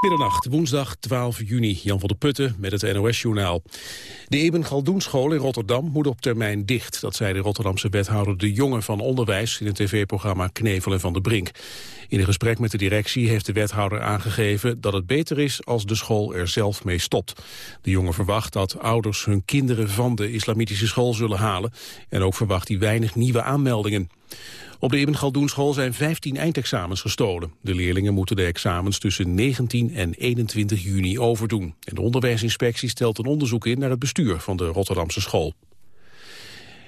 Middernacht, woensdag 12 juni, Jan van der Putten met het NOS-journaal. De Eben Galdoenschool in Rotterdam moet op termijn dicht. Dat zei de Rotterdamse wethouder De Jonge van Onderwijs in het tv-programma Knevelen van de Brink. In een gesprek met de directie heeft de wethouder aangegeven dat het beter is als de school er zelf mee stopt. De Jonge verwacht dat ouders hun kinderen van de islamitische school zullen halen en ook verwacht hij weinig nieuwe aanmeldingen. Op de Ibn Galdoenschool zijn 15 eindexamens gestolen. De leerlingen moeten de examens tussen 19 en 21 juni overdoen. En de onderwijsinspectie stelt een onderzoek in naar het bestuur van de Rotterdamse school.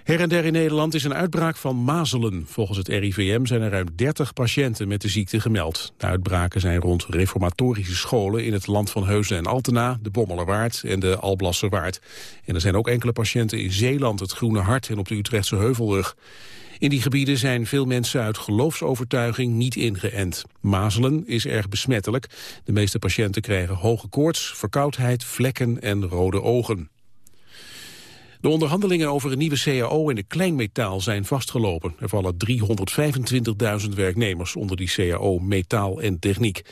Her en der in Nederland is een uitbraak van mazelen. Volgens het RIVM zijn er ruim 30 patiënten met de ziekte gemeld. De uitbraken zijn rond reformatorische scholen in het land van Heusden en Altena, de Bommelerwaard en de Alblasserwaard. En er zijn ook enkele patiënten in Zeeland, het Groene Hart en op de Utrechtse Heuvelrug. In die gebieden zijn veel mensen uit geloofsovertuiging niet ingeënt. Mazelen is erg besmettelijk. De meeste patiënten krijgen hoge koorts, verkoudheid, vlekken en rode ogen. De onderhandelingen over een nieuwe CAO in de kleinmetaal zijn vastgelopen. Er vallen 325.000 werknemers onder die CAO metaal en techniek.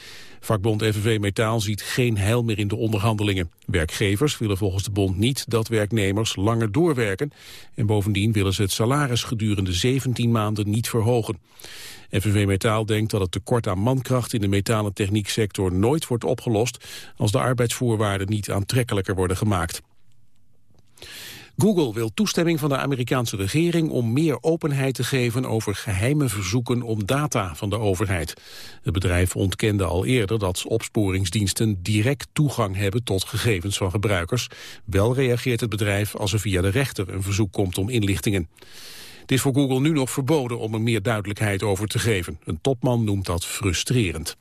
Vakbond FNV Metaal ziet geen heil meer in de onderhandelingen. Werkgevers willen volgens de bond niet dat werknemers langer doorwerken. En bovendien willen ze het salaris gedurende 17 maanden niet verhogen. FNV Metaal denkt dat het tekort aan mankracht in de metalen technieksector nooit wordt opgelost als de arbeidsvoorwaarden niet aantrekkelijker worden gemaakt. Google wil toestemming van de Amerikaanse regering om meer openheid te geven over geheime verzoeken om data van de overheid. Het bedrijf ontkende al eerder dat opsporingsdiensten direct toegang hebben tot gegevens van gebruikers. Wel reageert het bedrijf als er via de rechter een verzoek komt om inlichtingen. Het is voor Google nu nog verboden om er meer duidelijkheid over te geven. Een topman noemt dat frustrerend.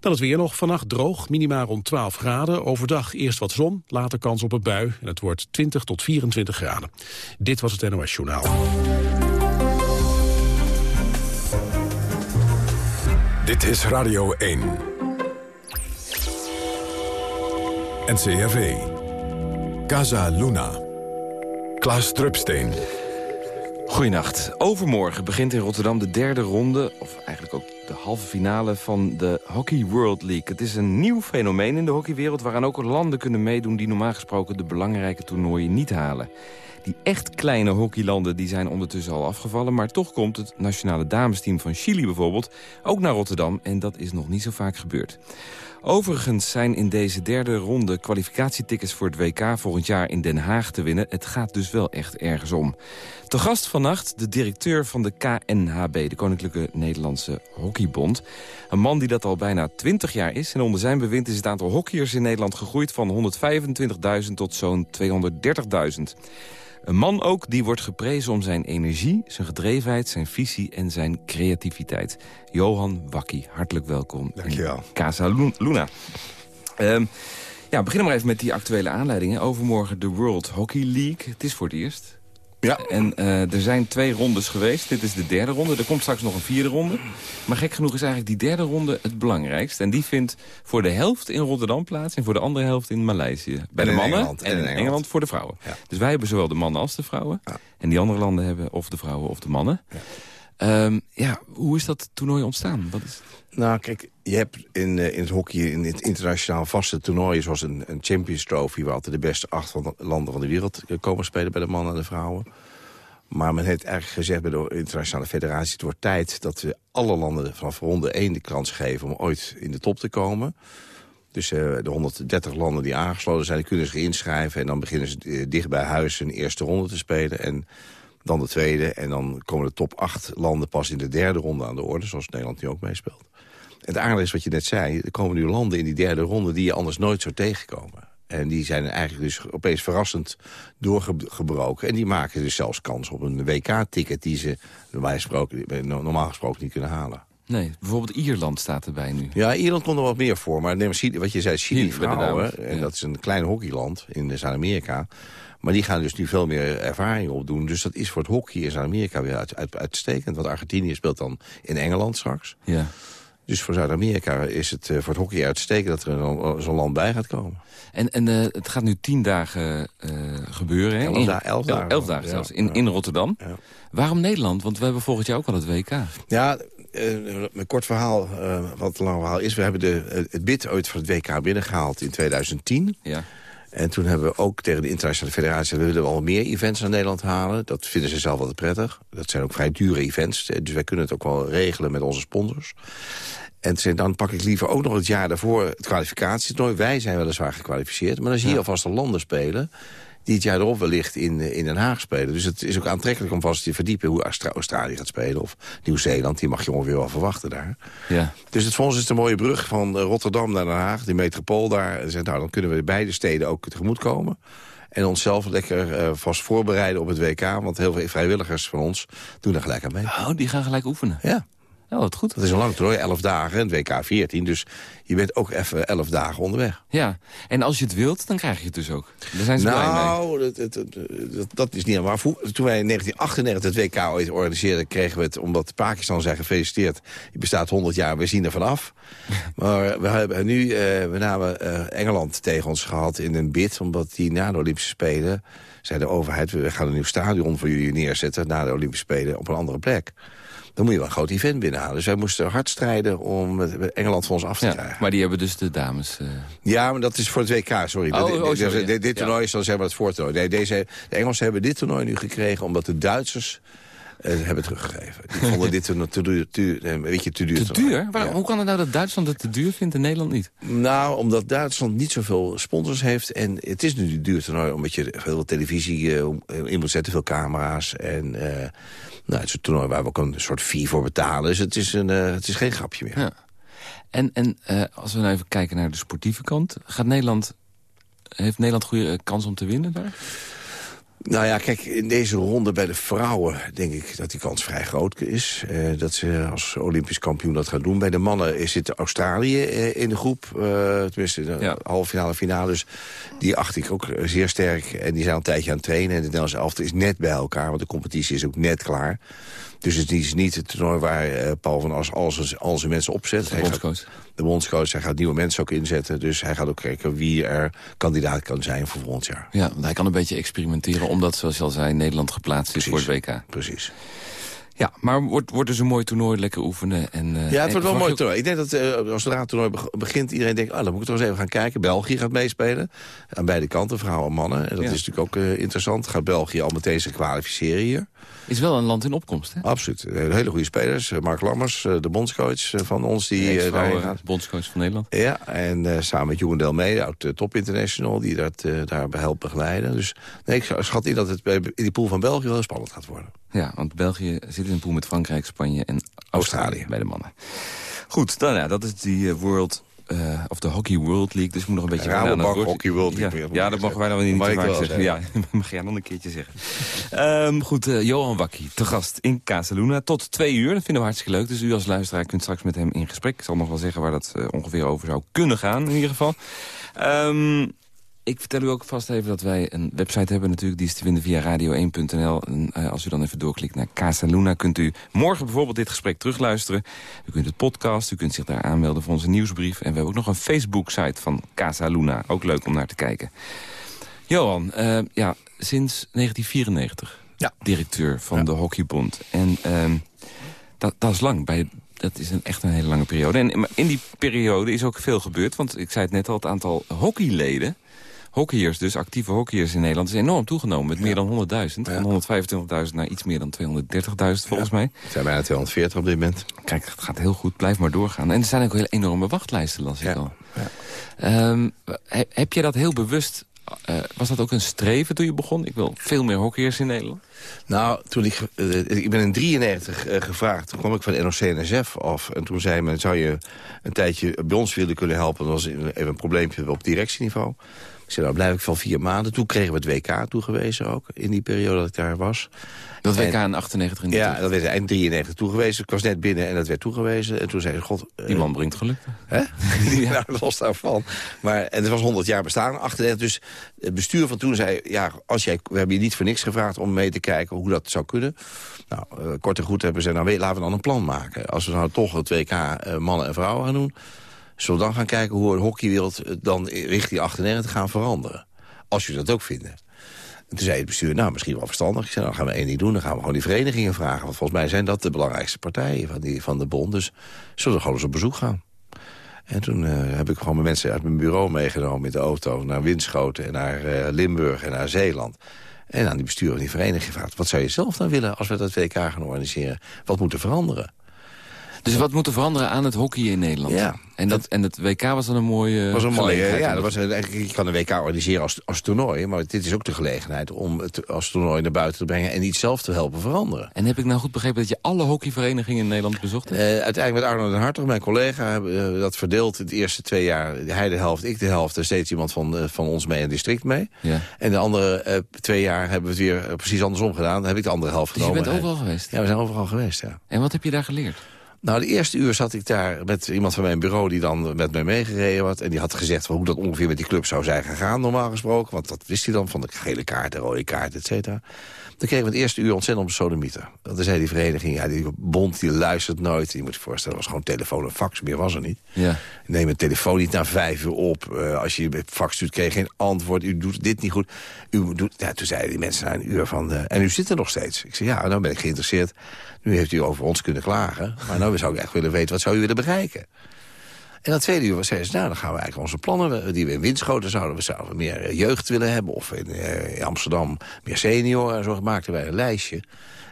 Dan het weer nog. Vannacht droog, minimaal rond 12 graden. Overdag eerst wat zon, later kans op een bui. En het wordt 20 tot 24 graden. Dit was het NOS Journaal. Dit is Radio 1. NCRV. Casa Luna. Klaas Drupsteen. Goedenacht. Overmorgen begint in Rotterdam de derde ronde... of eigenlijk ook de halve finale van de Hockey World League. Het is een nieuw fenomeen in de hockeywereld... waaraan ook landen kunnen meedoen die normaal gesproken... de belangrijke toernooien niet halen. Die echt kleine hockeylanden die zijn ondertussen al afgevallen... maar toch komt het nationale damesteam van Chili bijvoorbeeld... ook naar Rotterdam en dat is nog niet zo vaak gebeurd. Overigens zijn in deze derde ronde kwalificatietickets voor het WK volgend jaar in Den Haag te winnen. Het gaat dus wel echt ergens om. Te gast vannacht de directeur van de KNHB, de Koninklijke Nederlandse Hockeybond. Een man die dat al bijna 20 jaar is. En onder zijn bewind is het aantal hockeyers in Nederland gegroeid van 125.000 tot zo'n 230.000. Een man ook die wordt geprezen om zijn energie, zijn gedrevenheid, zijn visie en zijn creativiteit. Johan Wakkie, hartelijk welkom Dankjewel. in Casa Luna. Um, ja, beginnen maar even met die actuele aanleidingen. Overmorgen de World Hockey League. Het is voor het eerst. Ja. En uh, er zijn twee rondes geweest. Dit is de derde ronde. Er komt straks nog een vierde ronde. Maar gek genoeg is eigenlijk die derde ronde het belangrijkst. En die vindt voor de helft in Rotterdam plaats... en voor de andere helft in Maleisië. Bij de mannen Engeland. en in Engeland. voor de vrouwen. Ja. Dus wij hebben zowel de mannen als de vrouwen. Ja. En die andere landen hebben of de vrouwen of de mannen. Um, ja hoe is dat toernooi ontstaan? Is... Nou, kijk, je hebt in, uh, in het hockey, in het internationaal vaste toernooien... zoals een, een Champions Trophy... waar altijd de beste acht van de landen van de wereld komen spelen... bij de mannen en de vrouwen. Maar men heeft eigenlijk gezegd bij de internationale federatie... het wordt tijd dat we alle landen vanaf ronde 1 de kans geven... om ooit in de top te komen. Dus uh, de 130 landen die aangesloten zijn, kunnen zich inschrijven... en dan beginnen ze dicht bij huis hun eerste ronde te spelen... En dan de tweede en dan komen de top 8 landen pas in de derde ronde aan de orde... zoals Nederland nu ook meespeelt. En het aardige is wat je net zei, er komen nu landen in die derde ronde... die je anders nooit zou tegenkomen. En die zijn eigenlijk dus opeens verrassend doorgebroken. En die maken dus zelfs kans op een WK-ticket... die ze normaal gesproken, niet kunnen halen. Nee, bijvoorbeeld Ierland staat erbij nu. Ja, Ierland komt er wat meer voor. Maar neem, wat je zei, Chili, vrouwen. En ja. dat is een klein hockeyland in Zuid-Amerika. Maar die gaan dus nu veel meer ervaring opdoen. Dus dat is voor het hockey in Zuid-Amerika weer uit, uit, uitstekend. Want Argentinië speelt dan in Engeland straks. Ja. Dus voor Zuid-Amerika is het eh, voor het hockey uitstekend... dat er zo'n land bij gaat komen. En, en uh, het gaat nu tien dagen uh, gebeuren. Hè? Elf da- elf el- dagen. elf dagen zelfs, in, ja. in Rotterdam. Ja. Waarom Nederland? Want we hebben volgend jaar ook al het WK. Ja, een kort verhaal, wat een lang verhaal is. We hebben de, het bid ooit voor het WK binnengehaald in 2010. Ja. En toen hebben we ook tegen de internationale federatie... we willen wel meer events naar Nederland halen. Dat vinden ze zelf altijd prettig. Dat zijn ook vrij dure events. Dus wij kunnen het ook wel regelen met onze sponsors. En zei, dan pak ik liever ook nog het jaar daarvoor het kwalificatietoernooi. Wij zijn weliswaar gekwalificeerd, maar dan zie je alvast de landen spelen die het jaar erop wellicht in, in Den Haag spelen. Dus het is ook aantrekkelijk om vast te verdiepen hoe Australië gaat spelen. Of Nieuw-Zeeland, die mag je ongeveer wel verwachten daar. Ja. Dus het, voor ons is het een mooie brug van eh, Rotterdam naar Den Haag, die metropool daar. En nou, dan kunnen we beide steden ook tegemoet komen. En onszelf lekker uh, vast voorbereiden op het WK. Want heel veel vrijwilligers van ons doen er gelijk aan mee. Oh, die gaan gelijk oefenen? Ja. Oh, wat goed. Dat is een lang toernooi, 11 dagen, het WK 14. Dus je bent ook even 11 dagen onderweg. Ja, en als je het wilt, dan krijg je het dus ook. Daar zijn ze nou, blij mee. Dat, dat, dat, is niet helemaal. Toen wij in 1998 het WK ooit organiseerden... kregen we het, omdat Pakistan zei gefeliciteerd... je bestaat 100 jaar, we zien er vanaf. maar we hebben nu, uh, we namen uh, Engeland tegen ons gehad in een bid... omdat die na de Olympische Spelen zei de overheid... we gaan een nieuw stadion voor jullie neerzetten... na de Olympische Spelen op een andere plek dan moet je wel een groot event binnenhalen. Dus wij moesten hard strijden om Engeland van ons af te ja, krijgen. Maar die hebben dus de dames... Uh... Ja, maar dat is voor het WK, sorry. Oh, oh, sorry dit, dit toernooi is dan zeg maar het voortoernooi. Nee, deze, de Engelsen hebben dit toernooi nu gekregen omdat de Duitsers uh, hebben teruggegeven. Die vonden dit te, te, duur, te, een beetje te duur. Te duur? Waar, Hoe kan het nou dat Duitsland het te duur vindt en Nederland niet? Nou, omdat Duitsland niet zoveel sponsors heeft. En het is nu een duur toernooi omdat je veel televisie uh, in moet zetten, veel camera's. En uh, nou, het is een toernooi waar we ook een soort fee voor betalen. Dus het is, een, het is geen grapje meer. Ja. En, en als we nou even kijken naar de sportieve kant. Gaat Nederland, heeft Nederland goede kans om te winnen daar? Nou ja, kijk, in deze ronde bij de vrouwen denk ik dat die kans vrij groot is. Eh, dat ze als Olympisch kampioen dat gaan doen. Bij de mannen zit Australië eh, in de groep. Uh, tenminste, de ja. halve finale, finale. Dus die acht ik ook zeer sterk. En die zijn al een tijdje aan het trainen. En de Nederlandse is net bij elkaar. Want de competitie is ook net klaar. Dus het is niet het toernooi waar uh, Paul van As al zijn mensen opzet. De bondscoach. de bondscoach. Hij gaat nieuwe mensen ook inzetten. Dus hij gaat ook kijken wie er kandidaat kan zijn voor volgend jaar. Ja, want hij kan een beetje experimenteren. Omdat, zoals je al zei, Nederland geplaatst is voor het WK. Precies. Ja, maar wordt, wordt dus een mooi toernooi, lekker oefenen. En, uh, ja, het wordt wel een mooi toernooi. Ik denk dat uh, als het toernooi begint, iedereen denkt... ah, dan moet ik toch eens even gaan kijken. België gaat meespelen. Aan beide kanten, vrouwen en mannen. En dat is natuurlijk ook uh, interessant. Gaat België al meteen zich kwalificeren hier. Is wel een land in opkomst, hè? Absoluut. Hele goede spelers. Mark Lammers, de bondscoach van ons. Die uh, daarheen gaat. bondscoach van Nederland. Ja, en samen met Jeroen Delmee, oud top international... die dat daarbij helpt begeleiden. Dus nee, ik schat in dat het in die pool van België wel spannend gaat worden. Ja, want België zit in een pool met Frankrijk, Spanje en Australië, bij de mannen. Goed, dan, ja, dat is die uh, World uh, of de Hockey World League. Dus ik moet nog een beetje... Ja, het Hockey World League. Ja, ja dat mogen wij dan niet te vaak zeggen. Ja, mag jij nog een keertje zeggen. um, goed, uh, Johan Wakkie, te gast in Casaluna. Tot twee uur, dat vinden we hartstikke leuk. Dus u als luisteraar kunt straks met hem in gesprek. Ik zal nog wel zeggen waar dat uh, ongeveer over zou kunnen gaan, in ieder geval. Um, ik vertel u ook vast even dat wij een website hebben natuurlijk. Die is te vinden via radio1.nl. En uh, als u dan even doorklikt naar Casa Luna... kunt u morgen bijvoorbeeld dit gesprek terugluisteren. U kunt het podcast, u kunt zich daar aanmelden voor onze nieuwsbrief. En we hebben ook nog een Facebook-site van Casa Luna. Ook leuk om naar te kijken. Johan, uh, ja, sinds 1994 ja. directeur van de Hockeybond. En uh, dat, dat is lang bij dat is een, echt een hele lange periode. En in die periode is ook veel gebeurd. Want ik zei het net al, het aantal hockeyleden hockeyers, dus actieve hockeyers in Nederland... is enorm toegenomen met meer dan 100.000. Van 125.000 naar iets meer dan 230.000 volgens mij. Het zijn bijna 240 op dit moment. Kijk, het gaat heel goed. Blijf maar doorgaan. En er zijn ook hele enorme wachtlijsten, las ik al. Um, heb je dat heel bewust uh, was dat ook een streven toen je begon? Ik wil veel meer hockeyers in Nederland. Nou, toen ik, uh, ik ben in 93 uh, gevraagd. Toen kwam ik van NOC-NSF af. En toen zei men, zou je een tijdje bij ons willen kunnen helpen? Dat was even een probleempje op directieniveau. Ik zei, nou blijf ik van vier maanden. Toen kregen we het WK toegewezen ook, in die periode dat ik daar was. Dat WK in 98 in Ja, dat werd eind 93 toegewezen. Ik was net binnen en dat werd toegewezen. En toen zei ze, god... Die man brengt geluk. Hè? ja, nou, los daarvan. Maar, en het was 100 jaar bestaan, 38. Dus het bestuur van toen zei, ja, als jij, we hebben je niet voor niks gevraagd om mee te kijken hoe dat zou kunnen. Nou, uh, kort en goed hebben ze, nou laten we dan een plan maken. Als we nou toch het WK uh, mannen en vrouwen gaan doen Zullen we dan gaan kijken hoe een hockeywereld dan richting 98 gaan veranderen? Als jullie dat ook vinden. En toen zei het bestuur, nou, misschien wel verstandig. Ik zei, nou, dan gaan we één ding doen. Dan gaan we gewoon die verenigingen vragen. Want volgens mij zijn dat de belangrijkste partijen van, die, van de bond. Dus zullen we gewoon eens op bezoek gaan. En toen uh, heb ik gewoon mijn mensen uit mijn bureau meegenomen met de auto... naar Winschoten en naar uh, Limburg en naar Zeeland. En aan die bestuur van die vereniging gevraagd... wat zou je zelf dan willen als we dat WK gaan organiseren? Wat moet er veranderen? Dus wat moet er veranderen aan het hockey in Nederland? Ja. En, dat, en het WK was dan een mooie was een mooie, Ja, dat was, eigenlijk, je kan een WK organiseren als, als toernooi... maar dit is ook de gelegenheid om het als toernooi naar buiten te brengen... en iets zelf te helpen veranderen. En heb ik nou goed begrepen dat je alle hockeyverenigingen in Nederland bezocht hebt? Uh, uiteindelijk met Arno den Hartog, mijn collega, hebben we dat verdeeld... de eerste twee jaar, hij de helft, ik de helft... er steeds iemand van, uh, van ons mee in het district mee. Ja. En de andere twee jaar hebben we het weer precies andersom gedaan. Dan heb ik de andere helft dus genomen. je bent overal geweest? Ja, we zijn overal geweest, ja. En wat heb je daar geleerd? Nou, de eerste uur zat ik daar met iemand van mijn bureau... die dan met mij meegereden had. En die had gezegd hoe dat ongeveer met die club zou zijn gegaan, normaal gesproken. Want dat wist hij dan van de gele kaart, de rode kaart, et cetera. Dan kregen we het eerste uur ontzettend op sodemieter. Dan zei die vereniging, ja, die bond die luistert nooit. Je moet je voorstellen, was gewoon telefoon en fax. Meer was er niet. Ja. Neem een telefoon niet na vijf uur op. Uh, als je fax stuurt, kreeg je geen antwoord. U doet dit niet goed. U doet, ja, toen zeiden die mensen na een uur van... Uh, en u zit er nog steeds. Ik zei, ja, nou ben ik geïnteresseerd. Nu heeft u over ons kunnen klagen. Maar nou zou ik echt willen weten, wat zou u willen bereiken? En dat tweede uur was zei ze, nou, dan gaan we eigenlijk onze plannen... die we in Winschoten zouden, we zouden meer jeugd willen hebben... of in, uh, in Amsterdam meer senioren. En zo maakten wij een lijstje.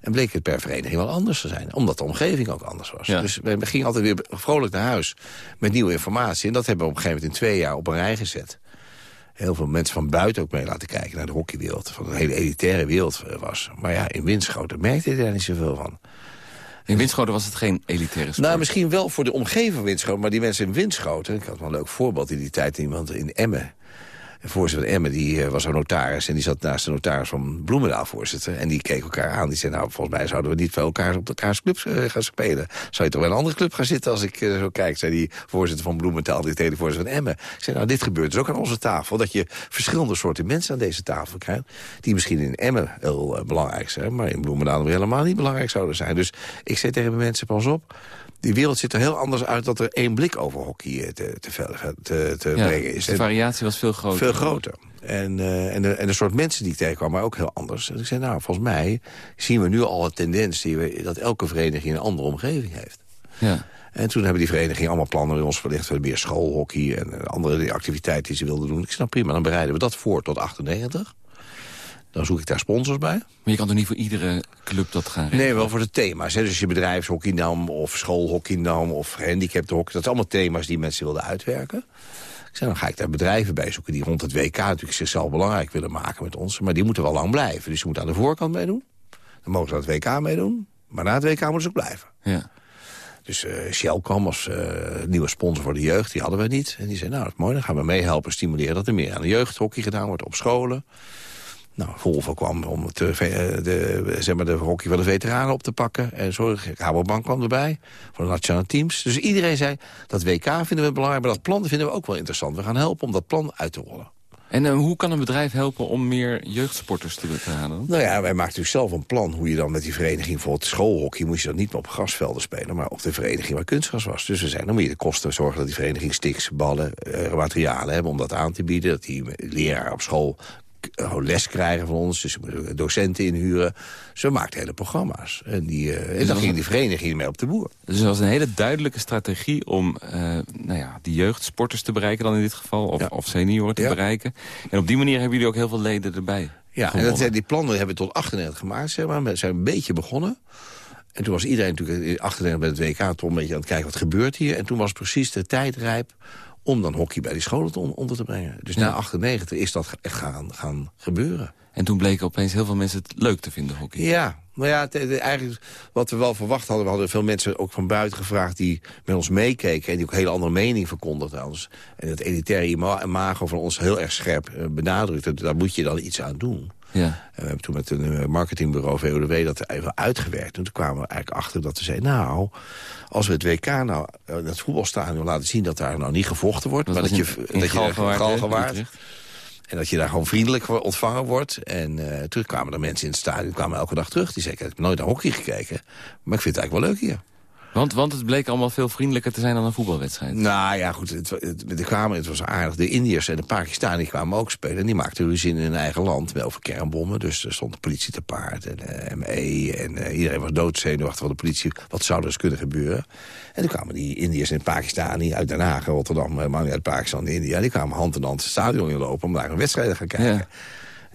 En bleek het per vereniging wel anders te zijn. Omdat de omgeving ook anders was. Ja. Dus we gingen altijd weer vrolijk naar huis met nieuwe informatie. En dat hebben we op een gegeven moment in twee jaar op een rij gezet. Heel veel mensen van buiten ook mee laten kijken naar de hockeywereld. Van een hele elitaire wereld was. Maar ja, in Winschoten merkte je daar niet zoveel van. In Winschoten was het geen elitaire sport? Nou, misschien wel voor de omgeving Winschoten. Maar die mensen in Winschoten... Ik had wel een leuk voorbeeld in die tijd. Iemand in Emmen. Voorzitter van Emmen die, uh, was een notaris. En die zat naast de notaris van Bloemendaal voorzitter. En die keek elkaar aan. Die zei, nou, volgens mij zouden we niet bij elkaar op elkaars clubs uh, gaan spelen. Zou je toch wel een andere club gaan zitten als ik uh, zo kijk? Zei die voorzitter van Bloemendaal, die tegen de voorzitter van Emmen. Ik zei, nou, dit gebeurt dus ook aan onze tafel. Dat je verschillende soorten mensen aan deze tafel krijgt. Die misschien in Emmen heel belangrijk zijn. Maar in Bloemendaal helemaal niet belangrijk zouden zijn. Dus ik zei tegen de mensen, pas op die wereld ziet er heel anders uit dat er één blik over hockey te, te, te, te ja, brengen is. De variatie was veel groter. Veel groter. En, uh, en, de, en de soort mensen die ik tegenkwam, maar ook heel anders. En ik zei, nou, volgens mij zien we nu al een tendens... Die we, dat elke vereniging een andere omgeving heeft. Ja. En toen hebben die verenigingen allemaal plannen bij ons verlicht... voor meer schoolhockey en andere activiteiten die ze wilden doen. Ik zei, nou prima, dan bereiden we dat voor tot 98. Dan zoek ik daar sponsors bij. Maar je kan toch niet voor iedere club dat gaan regelen? Nee, wel voor de thema's. Hè. Dus je bedrijfshockey nam, of schoolhockey nam, of handicaphockey. Dat zijn allemaal thema's die mensen wilden uitwerken. Ik zei, dan ga ik daar bedrijven bij zoeken die rond het WK natuurlijk zichzelf belangrijk willen maken met ons. Maar die moeten wel lang blijven. Dus ze moeten aan de voorkant meedoen. Dan mogen ze aan het WK meedoen. Maar na het WK moeten ze ook blijven. Ja. Dus uh, Shell kwam als uh, nieuwe sponsor voor de jeugd. Die hadden we niet. En die zei, nou, dat is mooi. Dan gaan we meehelpen stimuleren dat er meer aan de jeugdhockey gedaan wordt op scholen. Nou, Volvo kwam om het, de, de, zeg maar de hockey van de veteranen op te pakken. En zo, Rabobank kwam erbij, voor de nationale teams. Dus iedereen zei, dat WK vinden we belangrijk, maar dat plan vinden we ook wel interessant. We gaan helpen om dat plan uit te rollen. En uh, hoe kan een bedrijf helpen om meer jeugdsporters te, halen? Nou ja, wij maken natuurlijk zelf een plan hoe je dan met die vereniging... bijvoorbeeld schoolhockey moest je dan niet meer op grasvelden spelen... maar op de vereniging waar kunstgras was. Dus we zijn, dan moet je de kosten zorgen dat die vereniging sticks, ballen, uh, materialen hebben... om dat aan te bieden, dat die leraar op school les krijgen van ons. Dus docenten inhuren. Zo maakt hele programma's. En, die, uh, en dan ging die vereniging mee op de boer. Dus dat was een hele duidelijke strategie om uh, nou ja, die jeugdsporters te bereiken dan in dit geval. Of, ja. of senioren te ja. bereiken. En op die manier hebben jullie ook heel veel leden erbij. Ja, en dat, die plannen hebben we tot 98 gemaakt. Zeg maar. We zijn een beetje begonnen. En toen was iedereen natuurlijk achterin bij het WK toch een beetje aan het kijken wat gebeurt hier. En toen was precies de tijd rijp om dan hockey bij die scholen te onder te brengen. Dus Ja. na 98 is dat echt gaan, gaan gebeuren. En toen bleken opeens heel veel mensen het leuk te vinden, hockey. Ja, maar ja, eigenlijk wat we wel verwacht hadden... we hadden veel mensen ook van buiten gevraagd die met ons meekeken... en die ook een hele andere mening verkondigden ons. En het elitaire ima- imago van ons heel erg scherp eh, benadrukte. Daar moet je dan iets aan doen. Ja. En we hebben toen met een eh, marketingbureau VODW dat even uitgewerkt. En toen kwamen we eigenlijk achter dat we zeiden... nou, als we het WK nou, eh, het voetbalstadion laten zien... dat daar nou niet gevochten wordt... Dat maar dat je, in dat Galgenwaard, en dat je daar gewoon vriendelijk ontvangen wordt. En eh terug kwamen er mensen in het stadion, kwamen elke dag terug. Die zeiden, ik heb nooit naar hockey gekeken, maar ik vind het eigenlijk wel leuk hier. Want, want het bleek allemaal veel vriendelijker te zijn dan een voetbalwedstrijd. Nou ja, goed, het, het, kwamen, het was aardig. De Indiërs en de Pakistanen kwamen ook spelen. En die maakten ruzie in hun eigen land, wel over kernbommen. Dus er stond de politie te paard en uh, ME. En uh, iedereen was doodzenuwachtig van de politie. Wat zou er eens kunnen gebeuren? En toen kwamen die Indiërs en Pakistanen uit Den Haag, Rotterdam... maar niet uit Pakistan en India. Die kwamen hand in hand het stadion inlopen om naar een wedstrijd te gaan kijken. Ja.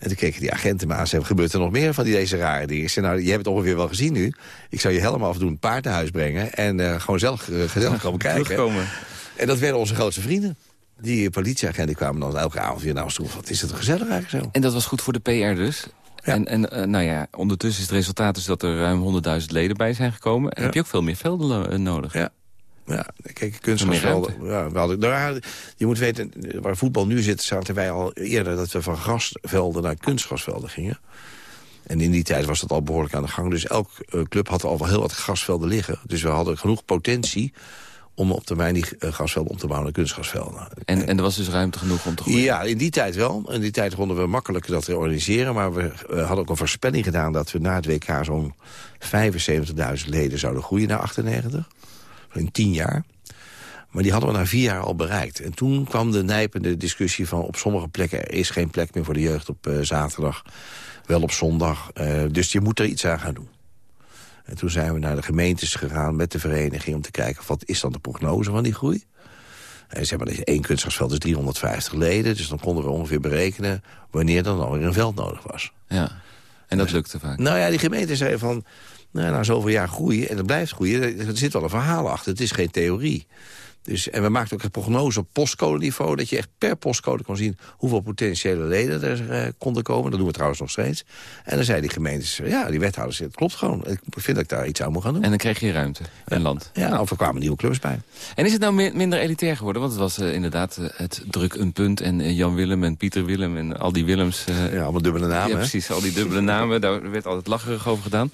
En toen keken die agenten me aan zeiden, gebeurt er nog meer van die, deze rare dingen? Ik zei, nou, je hebt het ongeveer wel gezien nu. Ik zou je helemaal afdoen, paard naar huis brengen... en uh, gewoon zelf uh, gezellig komen kijken. Terugkomen. En dat werden onze grootste vrienden. Die politieagenten kwamen dan elke avond weer naar ons toe. Wat is het gezellig eigenlijk zo? En dat was goed voor de PR dus? Ja. En, en uh, nou ja, ondertussen is het resultaat dus dat er ruim 100.000 leden bij zijn gekomen. En ja. heb je ook veel meer velden nodig. Ja, ja, kijk, kunstgrasvelden. Ja, we hadden, nou, je moet weten, waar voetbal nu zit, zaten wij al eerder dat we van grasvelden naar kunstgrasvelden gingen. En in die tijd was dat al behoorlijk aan de gang. Dus elk uh, club had al wel heel wat grasvelden liggen. Dus we hadden genoeg potentie om op termijn die uh, grasvelden om te bouwen naar kunstgrasvelden. En, en er was dus ruimte genoeg om te groeien? Ja, in die tijd wel. In die tijd konden we makkelijk dat organiseren. Maar we uh, hadden ook een voorspelling gedaan dat we na het WK zo'n 75.000 leden zouden groeien naar 98 in tien jaar. Maar die hadden we na vier jaar al bereikt. En toen kwam de nijpende discussie van... op sommige plekken er is geen plek meer voor de jeugd op uh, zaterdag. Wel op zondag. Uh, dus je moet er iets aan gaan doen. En toen zijn we naar de gemeentes gegaan met de vereniging... om te kijken, wat is dan de prognose van die groei? En zeg maar, één kunstgrasveld is 350 leden. Dus dan konden we ongeveer berekenen... wanneer dan alweer een veld nodig was. Ja, en dat lukte vaak. Nou ja, die gemeente zei van... Nou, na zoveel jaar groeien, en dat blijft groeien... er zit wel een verhaal achter, het is geen theorie. Dus, en we maakten ook een prognose op postcode-niveau... dat je echt per postcode kon zien hoeveel potentiële leden er uh, konden komen. Dat doen we trouwens nog steeds. En dan zei die gemeentes, ja, die wethouders, het klopt gewoon. Ik vind dat ik daar iets aan moet gaan doen. En dan kreeg je ruimte en land. Ja, of er kwamen nieuwe clubs bij. En is het nou minder elitair geworden? Want het was uh, inderdaad uh, het druk een punt en Jan Willem en Pieter Willem... en al die Willems. ja, allemaal dubbele namen. Ja, precies, al die dubbele namen. Daar werd altijd lacherig over gedaan.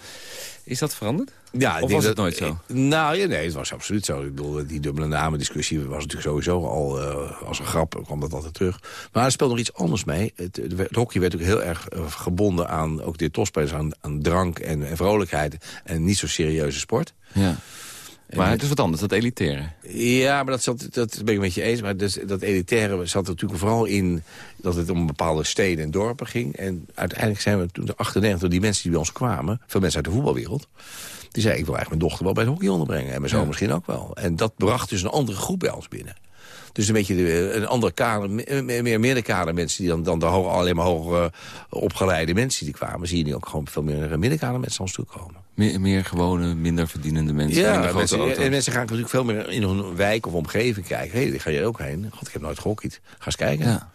Is dat veranderd? Ja, of was het nooit zo? Nou, ja, nee, het was absoluut zo. Ik bedoel, die dubbele namen discussie was natuurlijk sowieso al uh, als een grap, kwam dat altijd terug. Maar er speelt nog iets anders mee. Het, het hockey werd ook heel erg uh, gebonden aan, ook dit topspelers, aan, aan drank en, en, vrolijkheid. En niet zo serieuze sport. Ja. Maar het is wat anders, dat elitaire. Ja, maar dat, zat, dat ben ik met je eens. Maar dus, dat elitaire zat er natuurlijk vooral in dat het om bepaalde steden en dorpen ging. En uiteindelijk zijn we toen de 98 die mensen die bij ons kwamen... veel mensen uit de voetbalwereld... die zeiden, ik wil eigenlijk mijn dochter wel bij het hockey onderbrengen. En mijn zoon ja. misschien ook wel. En dat bracht dus een andere groep bij ons binnen. Dus een beetje de, een andere kader, meer, meer middenkader mensen... die dan, dan de hoog, alleen maar hoger uh, opgeleide mensen die kwamen... zie je nu ook gewoon veel meer middenkader mensen ons toe komen. Meer, meer gewone, minder verdienende mensen. Ja, mensen, en mensen gaan natuurlijk veel meer in hun wijk of omgeving kijken. Hé, hey, ga je ook heen? God, ik heb nooit gehockeyd. Ga eens kijken. Ja.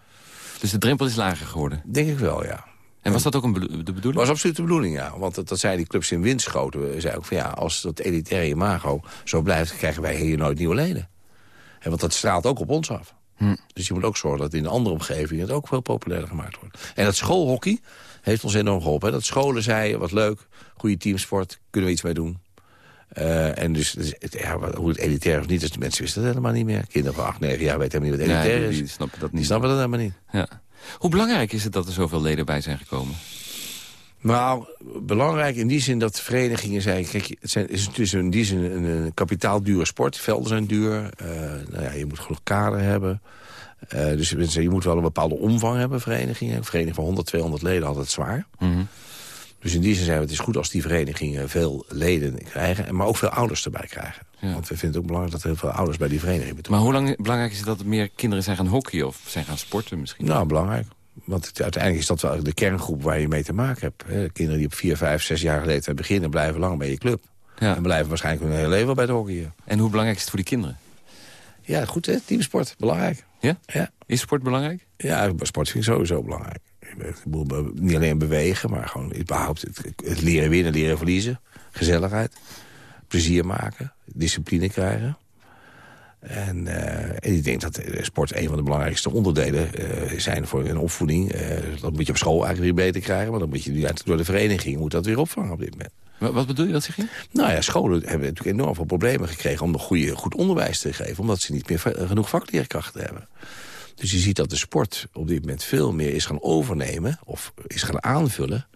Dus de drempel is lager geworden? Denk ik wel, ja. En was dat ook een de bedoeling? was absoluut de bedoeling, ja. Want dat, dat zeiden die clubs in Winschoten. We zeiden ook van ja, als dat elitaire imago zo blijft... krijgen wij hier nooit nieuwe leden. En want dat straalt ook op ons af. Hm. Dus je moet ook zorgen dat in de andere omgeving... het ook veel populairder gemaakt wordt. En dat schoolhockey heeft ons enorm geholpen. Dat scholen zeiden, wat leuk, goede teamsport, kunnen we iets mee doen. Uh, en dus, dus het, ja, hoe het elitair of niet is, de mensen wisten het helemaal niet meer. Kinderen van 8, 9 jaar weten helemaal niet wat elitair ja, is. Die snappen dat niet. Die snappen dat helemaal niet. Ja. Hoe belangrijk is het dat er zoveel leden bij zijn gekomen? Nou, belangrijk in die zin dat verenigingen zeggen... Kijk, het, zijn, het is in die zin een, een kapitaaldure sport. Velden zijn duur. Uh, nou ja, je moet genoeg kader hebben. Uh, dus je moet wel een bepaalde omvang hebben, verenigingen. Een vereniging van 100, 200 leden had het zwaar. Mm -hmm. Dus in die zin zijn we, het is goed als die verenigingen veel leden krijgen... maar ook veel ouders erbij krijgen. Ja. Want we vinden het ook belangrijk dat er heel veel ouders bij die vereniging betrokken Maar hoe lang, belangrijk is het dat er meer kinderen zijn gaan hockeyen... of zijn gaan sporten misschien? Nou, belangrijk. Want het, uiteindelijk is dat wel de kerngroep waar je mee te maken hebt. Hè. Kinderen die op 4, 5, 6 jaar geleden beginnen... blijven lang bij je club. Ja. En blijven waarschijnlijk hun hele leven bij het hockeyen. En hoe belangrijk is het voor die kinderen? Ja, goed hè, teamsport, belangrijk. Ja? ja. Is sport belangrijk? Ja, sport vind ik sowieso belangrijk. Niet alleen bewegen, maar gewoon überhaupt het, het leren winnen, leren verliezen. Gezelligheid, plezier maken, discipline krijgen. En, uh, en ik denk dat sport een van de belangrijkste onderdelen uh, zijn voor een opvoeding. Uh, dat moet je op school eigenlijk weer beter krijgen. Maar dan moet je nu door de vereniging moet dat weer opvangen op dit moment. Wat bedoel je, dat zeg je? Nou ja, scholen hebben natuurlijk enorm veel problemen gekregen... om een goede, goed onderwijs te geven. Omdat ze niet meer genoeg vakleerkrachten hebben. Dus je ziet dat de sport op dit moment veel meer is gaan overnemen... of is gaan aanvullen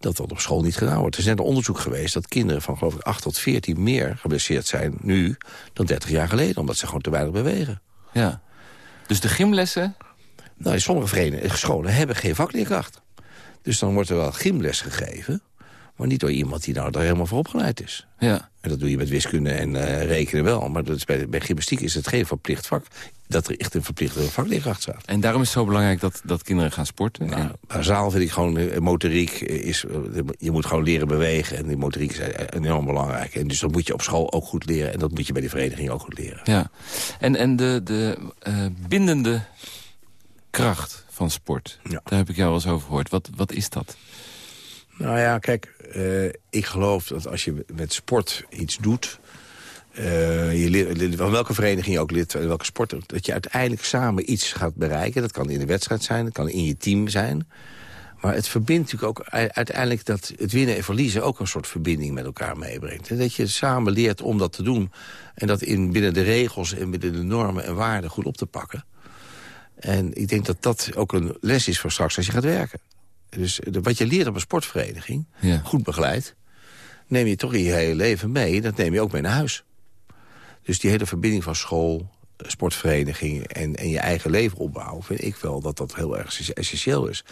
dat dat op school niet gedaan wordt. Er is net een onderzoek geweest dat kinderen van geloof ik 8 tot 14 meer geblesseerd zijn nu dan 30 jaar geleden. Omdat ze gewoon te weinig bewegen. Ja. Dus de gymlessen? Nou, in sommige scholen hebben geen vakleerkracht. Dus dan wordt er wel gymles gegeven. Maar niet door iemand die nou daar helemaal voor opgeleid is. Ja. En dat doe je met wiskunde en uh, rekenen wel. Maar dat is bij, bij gymnastiek is het geen verplicht vak. Dat er echt een verplichte vakleerkracht staat. En daarom is het zo belangrijk dat, dat kinderen gaan sporten? Nou, bazaal vind ik gewoon, uh, motoriek is... Uh, je moet gewoon leren bewegen. En die motoriek is enorm belangrijk. En dus dat moet je op school ook goed leren. En dat moet je bij de vereniging ook goed leren. Ja. En, en de, de bindende kracht van sport. Ja. Daar heb ik jou wel eens over gehoord. Wat, wat is dat? Nou ja, kijk, uh, ik geloof dat als je met sport iets doet... Uh, je van welke vereniging je ook lid, welke sport... dat je uiteindelijk samen iets gaat bereiken. Dat kan in de wedstrijd zijn, dat kan in je team zijn. Maar het verbindt natuurlijk ook uiteindelijk dat het winnen en verliezen... ook een soort verbinding met elkaar meebrengt. En dat je samen leert om dat te doen. En dat in, binnen de regels en binnen de normen en waarden goed op te pakken. En ik denk dat dat ook een les is voor straks als je gaat werken. Dus wat je leert op een sportvereniging, ja. goed begeleid... neem je toch in je hele leven mee. Dat neem je ook mee naar huis. Dus die hele verbinding van school, sportvereniging... en, en je eigen leven opbouwen, vind ik wel dat dat heel erg essentieel is.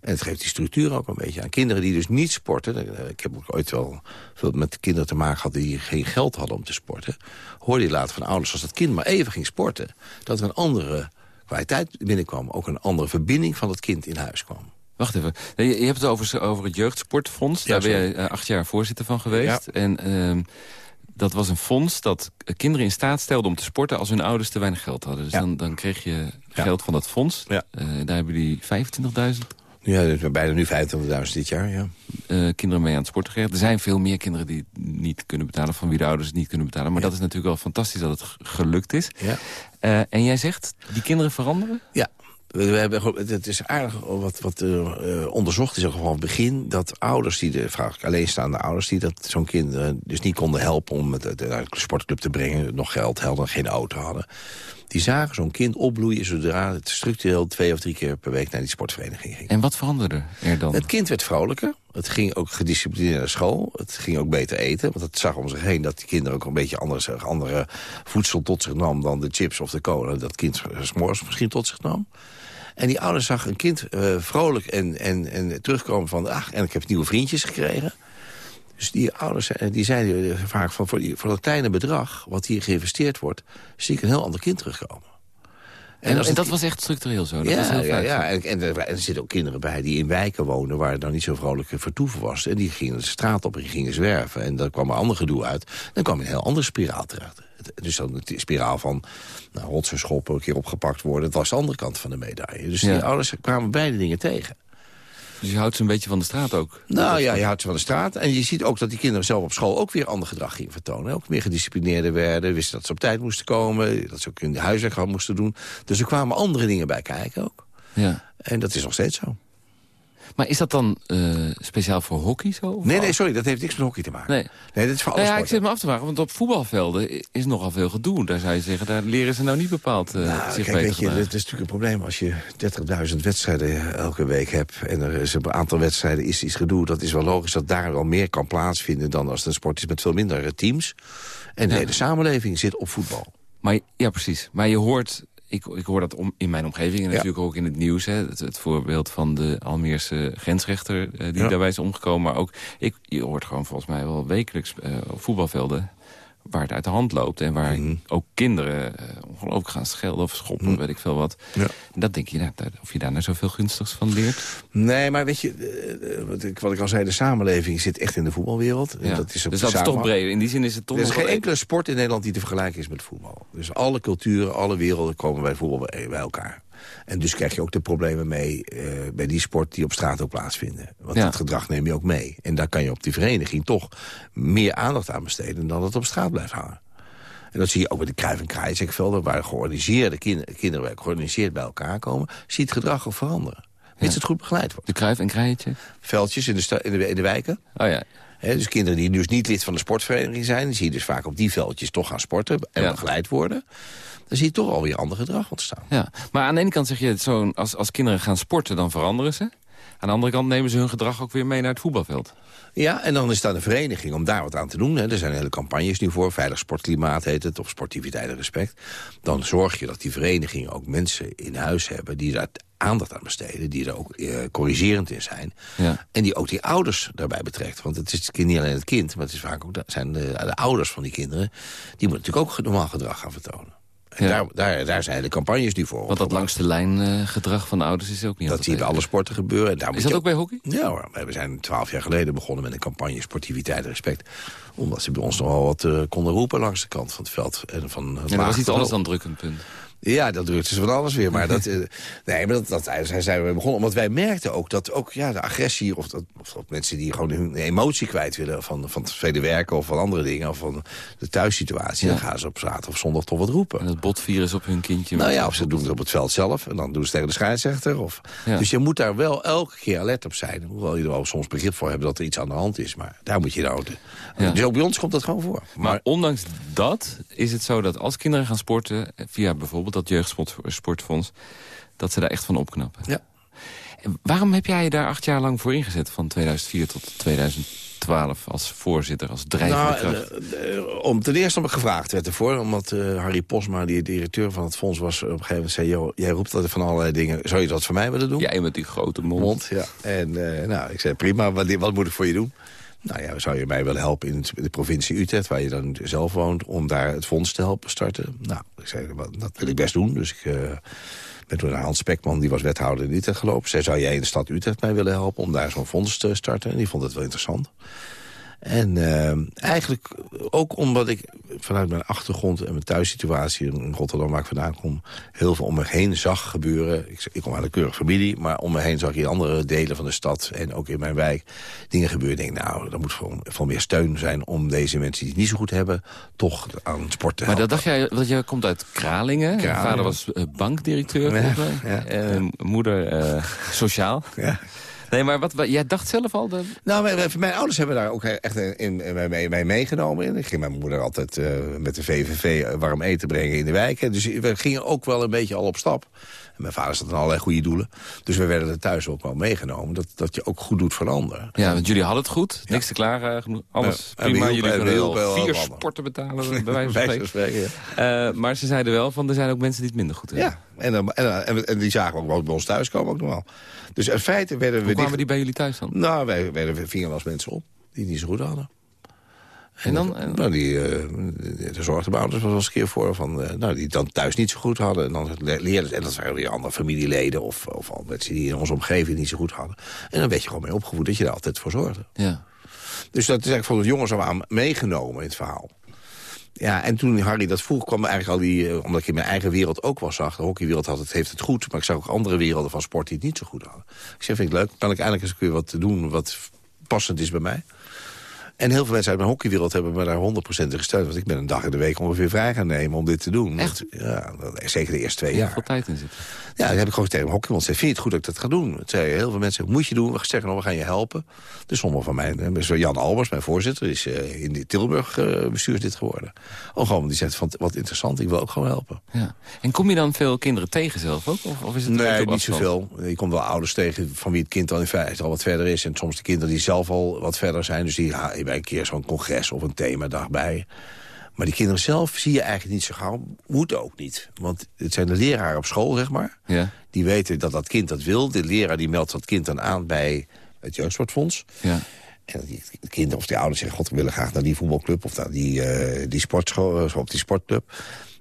En het geeft die structuur ook een beetje aan. Kinderen die dus niet sporten... ik heb ook ooit wel veel met kinderen te maken gehad... die geen geld hadden om te sporten... hoorde je later van ouders als dat kind maar even ging sporten... dat er een andere kwaliteit binnenkwam. Ook een andere verbinding van het kind in huis kwam. Wacht even. Je, hebt het over, over het Jeugdsportfonds. Daar ben je uh, acht jaar voorzitter van geweest. Ja. En uh, dat was een fonds dat kinderen in staat stelde om te sporten... als hun ouders te weinig geld hadden. Dus ja. dan, dan kreeg je geld van dat fonds. Uh, daar hebben jullie 25.000... Ja, dus bijna nu 25.000 dit jaar, ja. kinderen mee aan het sporten gekregen. Er zijn veel meer kinderen die niet kunnen betalen... van wie de ouders het niet kunnen betalen. Maar dat is natuurlijk wel fantastisch dat het gelukt is. Ja. en jij zegt, die kinderen veranderen? Ja, we hebben, het is aardig wat, wat uh, onderzocht is ook gewoon het begin... dat ouders, die de, vraag alleenstaande ouders... die dat zo'n kinderen dus niet konden helpen om het naar de sportclub te brengen... nog geld hadden, geen auto hadden... die zagen zo'n kind opbloeien zodra het structureel... twee of drie keer per week naar die sportvereniging ging. En wat veranderde er dan? Het kind werd vrolijker. Het ging ook gedisciplineerd naar school. Het ging ook beter eten. Want het zag om zich heen dat die kinderen ook een beetje andere, andere voedsel tot zich nam... dan de chips of de cola. Dat kind s'morgens misschien tot zich nam. En die ouder zag een kind uh, vrolijk en, en, en terugkomen van... ach, en ik heb nieuwe vriendjes gekregen. Dus die ouders die zeiden vaak van... voor, voor dat kleine bedrag wat hier geïnvesteerd wordt... zie ik een heel ander kind terugkomen. En, en, en dat was echt structureel zo? Dat ja, was heel ja, ja. En, en, er, er zitten ook kinderen bij die in wijken wonen... waar het dan niet zo vrolijke vertoeven was. En die gingen de straat op en gingen zwerven. En daar kwam een ander gedoe uit. Dan kwam je een heel andere spiraal terecht. Dus dan de spiraal van nou, rotsen schoppen, een keer opgepakt worden. Dat was de andere kant van de medaille. Dus die ouders kwamen beide dingen tegen. Dus je houdt ze een beetje van de straat ook? Nou ja, je houdt ze van de straat. En je ziet ook dat die kinderen zelf op school ook weer ander gedrag gingen vertonen. Ook meer gedisciplineerder werden, wisten dat ze op tijd moesten komen. Dat ze ook hun huiswerk moesten doen. Dus er kwamen andere dingen bij kijken ook. Ja. En dat is nog steeds zo. Maar is dat dan uh, speciaal voor hockey zo? Nee, nee, sorry, dat heeft niks met hockey te maken. Nee, nee dat is voor nou ja, Ik zit me af te vragen, want op voetbalvelden is nogal veel gedoe. Daar zou je zeggen, daar leren ze nou niet bepaald uh, nou, zich kijk, weet je, Het is natuurlijk een probleem als je 30.000 wedstrijden elke week hebt... en er is een aantal wedstrijden is iets gedoe. Dat is wel logisch dat daar wel meer kan plaatsvinden... dan als het een sport is met veel minder teams. En de hele samenleving zit op voetbal. Maar, ja, precies. Maar je hoort ik, ik hoor dat om, in mijn omgeving en natuurlijk ook in het nieuws. Hè, het, voorbeeld van de Almeerse grensrechter uh, die daarbij is omgekomen. Maar ook, ik, je hoort gewoon volgens mij wel wekelijks uh, op voetbalvelden waar het uit de hand loopt. En waar mhm. ook kinderen uh, ongelooflijk gaan schelden of schoppen, mm. weet ik veel wat. Ja. Dat denk je, nou, of je daar nou zoveel gunstigs van leert? Nee, maar weet je, uh, wat, ik, wat ik al zei, de samenleving zit echt in de voetbalwereld. Ja. Dat is dus dat is toch breed. In die zin is het toch Er is geen enkele sport in Nederland die te vergelijken is met voetbal. Dus alle culturen, alle werelden komen bij voetbal bij elkaar. En dus krijg je ook de problemen mee uh, bij die sport die op straat ook plaatsvinden. Want ja. dat gedrag neem je ook mee. En daar kan je op die vereniging toch meer aandacht aan besteden... dan dat het op straat blijft hangen. En dat zie je ook bij de Kruif en Kraaijsekvelden... waar georganiseerde kinder, kinderen georganiseerd bij elkaar komen... zie je het gedrag ook veranderen. Mits ja. het goed begeleid wordt. De Kruif en Kraaitje? Veldjes in de, in de, in de wijken. Oh ja. He, dus kinderen die dus niet lid van de sportvereniging zijn... die zie je dus vaak op die veldjes toch gaan sporten en ja. begeleid worden dan zie je toch alweer ander gedrag ontstaan. Ja, maar aan de ene kant zeg je, zo als, als kinderen gaan sporten, dan veranderen ze. Aan de andere kant nemen ze hun gedrag ook weer mee naar het voetbalveld. Ja, en dan is het aan de vereniging om daar wat aan te doen. Hè. Er zijn hele campagnes nu voor. Veilig sportklimaat heet het, of sportiviteit en respect. Dan zorg je dat die verenigingen ook mensen in huis hebben... die daar aandacht aan besteden, die er ook eh, corrigerend in zijn. Ja. En die ook die ouders daarbij betrekt. Want het is niet alleen het kind, maar het is vaak ook de, zijn de, de ouders van die kinderen. Die moeten natuurlijk ook normaal gedrag gaan vertonen. En daar, daar, daar zijn de campagnes nu voor. Want dat langs de lijn uh, gedrag van de ouders is ook niet Dat zie je bij alle sporten gebeuren. En daar is dat ook, bij hockey? Ja hoor. We zijn twaalf jaar geleden begonnen met een campagne sportiviteit en respect. Omdat ze bij ons nog wel wat uh, konden roepen langs de kant van het veld. En van ja, dat was iets anders dan drukkend punt. Ja, dat drukt ze van alles weer. Maar dat, uh, nee, maar dat, dat zijn we begonnen. Omdat wij merkten ook dat ook ja, de agressie... of dat, of dat mensen die gewoon hun emotie kwijt willen... van, van het vele werken of van andere dingen... of van de thuissituatie... dan gaan ze op zaterdag of zondag toch wat roepen. En het botvirus op hun kindje. Nou ja, of ze doen het op het veld zelf. En dan doen ze tegen de scheidsrechter. Of, Dus je moet daar wel elke keer alert op zijn. Hoewel je er wel soms begrip voor hebt dat er iets aan de hand is. Maar daar moet je houden. Dus ook bij ons komt dat gewoon voor. Maar, maar ondanks dat is het zo dat als kinderen gaan sporten... via bijvoorbeeld dat jeugdsportfonds... dat ze daar echt van opknappen. Ja. En waarom heb jij je daar acht jaar lang voor ingezet... van 2004 tot 2012 als voorzitter, als drijvende nou, kracht? Uh, uh, om, ten eerste omdat ik gevraagd werd ervoor. Omdat uh, Harry Posma, die directeur van het fonds was... op een gegeven moment zei, joh, jij roept dat van allerlei dingen. Zou je dat voor mij willen doen? Jij met die grote mond. mond ja. En nou, ik zei, prima, wat, wat moet ik voor je doen? Nou ja, zou je mij willen helpen in de provincie Utrecht... waar je dan zelf woont, om daar het fonds te helpen starten? Nou, ik zei, dat wil ik best doen. Dus ik uh, ben toen naar Hans Spekman, die was wethouder in Utrecht gelopen. Zij zou jij in de stad Utrecht mij willen helpen om daar zo'n fonds te starten? En die vond het wel interessant. En uh, eigenlijk ook omdat ik vanuit mijn achtergrond en mijn thuissituatie in Rotterdam, waar ik vandaan kom, heel veel om me heen zag gebeuren. Ik, ik kom uit een keurige familie, maar om me heen zag ik in andere delen van de stad en ook in mijn wijk dingen gebeuren. Ik denk, nou, er moet veel, veel meer steun zijn om deze mensen die het niet zo goed hebben, toch aan het sport te helpen. Maar dat dacht jij, want jij komt uit Kralingen. Kralingen. Vader was uh, bankdirecteur, ja, ja, ja. moeder uh, sociaal. Ja. Nee, maar wat, jij dacht zelf al? De... Nou, mijn, mijn, ouders hebben daar ook echt in, in, mee, mee meegenomen. En ik ging mijn moeder altijd uh, met de VVV warm eten brengen in de wijken. Dus we gingen ook wel een beetje al op stap. Mijn vader zat in allerlei goede doelen. Dus we werden er thuis ook wel meegenomen. Dat, dat je ook goed doet voor anderen. Ja, want jullie hadden het goed. Niks te klagen. Alles ja, prima. Jullie kunnen wel vier sporten betalen, bij wijze van spreken. Uh, maar ze zeiden wel, van er zijn ook mensen die het minder goed hebben. Ja, en, en, en, en die zagen ook bij ons thuis komen ook nog wel. Dus in feite werden we... Hoe kwamen die bij jullie thuis dan? Nou, wij, wij vingen eens mensen op die niet zo goed hadden. En dan? En... Nou, die, uh, de zorgbeouders was wel eens een keer voor. Van, uh, nou, die dan thuis niet zo goed hadden. En dan leerden En dat waren weer andere familieleden. Of, of al mensen die in onze omgeving niet zo goed hadden. En dan werd je gewoon mee opgevoed dat je daar altijd voor zorgde. Ja. Dus dat is eigenlijk van de jongens al aan meegenomen in het verhaal. Ja, en toen Harry dat vroeg, kwam eigenlijk al die... Omdat ik in mijn eigen wereld ook wel zag. De hockeywereld had het, heeft het goed. Maar ik zag ook andere werelden van sport die het niet zo goed hadden. Ik zei, vind ik leuk. Kan ik eindelijk eens weer wat doen wat passend is bij mij. En heel veel mensen uit mijn hockeywereld hebben me daar 100% in gesteund. Want ik ben een dag in de week ongeveer vrij gaan nemen om dit te doen. Echt? ja, zeker de eerste twee jaar. veel tijd in zitten. Ja, dan heb ik gewoon tegen mijn hockeybond gezegd... vind je het goed dat ik dat ga doen? Zei heel veel mensen, moet je doen. We zeggen nog, we gaan je helpen. Dus sommige van mij, zo Jan Albers, mijn voorzitter... is uh, in Tilburg uh, bestuurslid geworden. Oh, gewoon, die zegt, van, wat interessant, ik wil ook gewoon helpen. Ja. En kom je dan veel kinderen tegen zelf ook? Of, of is het nee, niet zoveel. Je komt wel ouders tegen van wie het kind dan in feite al wat verder is. En soms de kinderen die zelf al wat verder zijn. Dus die bij een keer zo'n congres of een themadag bij. Maar die kinderen zelf zie je eigenlijk niet zo gauw. Moet ook niet. Want het zijn de leraren op school, zeg maar. Ja. Die weten dat dat kind dat wil. De leraar die meldt dat kind dan aan bij het jeugdsportfonds. Ja. En die kinderen of die ouders zeggen... God, we willen graag naar die voetbalclub of naar die, uh, die sportschool, of die sportclub.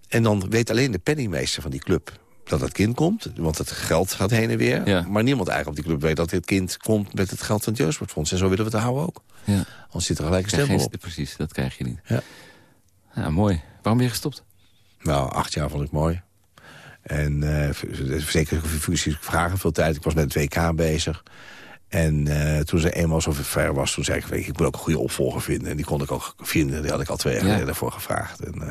En dan weet alleen de penningmeester van die club dat het kind komt. Want het geld gaat heen en weer. Ja. Maar niemand eigenlijk op die club weet dat dit kind komt met het geld van het jeugdsportfonds. En zo willen we het houden ook. Ja. Anders zit er gelijk een stempel op. Precies, dat krijg je niet. Ja. ja, mooi. Waarom ben je gestopt? Nou, acht jaar vond ik mooi. En uh, zeker vragen veel tijd. Ik was met het WK bezig. En uh, toen ze eenmaal zo ver was, toen zei ik... ik moet ook een goede opvolger vinden. En die kon ik ook vinden. Die had ik al twee jaar geleden daarvoor gevraagd. En uh,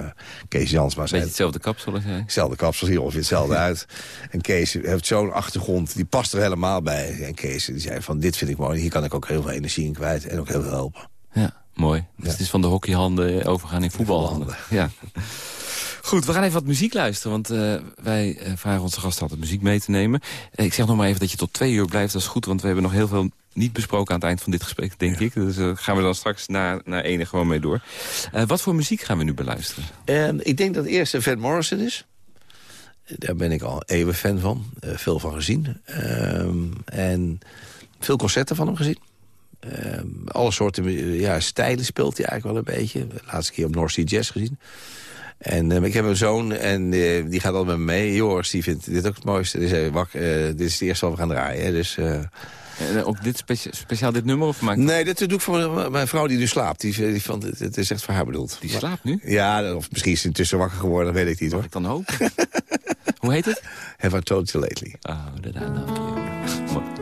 Kees Jansma zei... Beetje hetzelfde kapsel? Hetzelfde kapsel, hier ongeveer hetzelfde uit. En Kees heeft zo'n achtergrond, die past er helemaal bij. En Kees die zei van, dit vind ik mooi. Hier kan ik ook heel veel energie in kwijt. En ook heel veel helpen. Ja, mooi. Dus ja. het is van de hockeyhanden overgaan in voetbalhanden. Ja. Goed, we gaan even wat muziek luisteren. Want uh, wij uh, vragen onze gasten altijd muziek mee te nemen. Uh, ik zeg nog maar even dat je tot twee uur blijft. Dat is goed, want we hebben nog heel veel niet besproken aan het eind van dit gesprek, denk ik. Dus gaan we dan straks na, na ene gewoon mee door. Wat voor muziek gaan we nu beluisteren? En ik denk dat het eerste Van Morrison is. Daar ben ik al eeuwen fan van. Veel van gezien. en veel concerten van hem gezien. alle soorten ja, stijlen speelt hij eigenlijk wel een beetje. De laatste keer op North Sea Jazz gezien. En uh, ik heb een zoon en uh, die gaat al met me mee. Joris, die vindt dit ook het mooiste. Dus, wak, dit is het eerste wat we gaan draaien. Hè. Dus, ook dit specia speciaal dit nummer? Of maakt nee, dit doe ik voor mijn vrouw die nu slaapt. Die, die vond, het, het is echt voor haar bedoeld. Die slaapt nu? Ja, of misschien is ze intussen wakker geworden, weet ik niet Mag hoor. ik dan hopen? Hoe heet het? Have I told you lately? Oh, that I love you.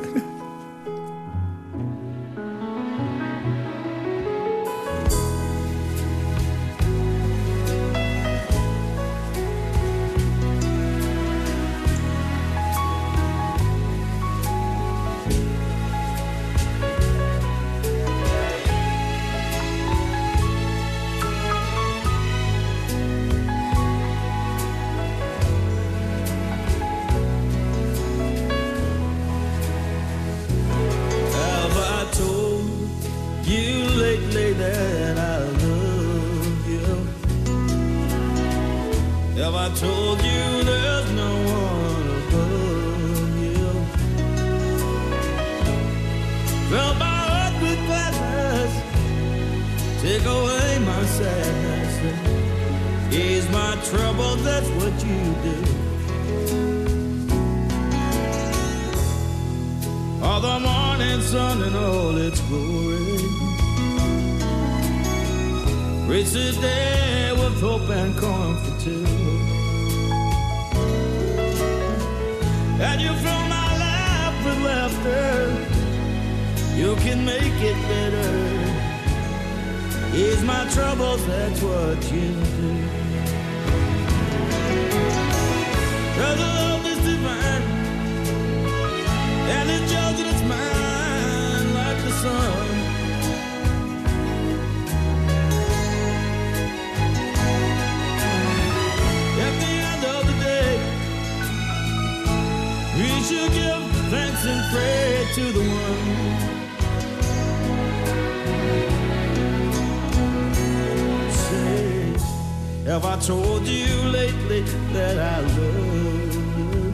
Have I told you lately that I love you?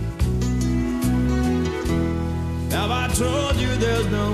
Have I told you there's no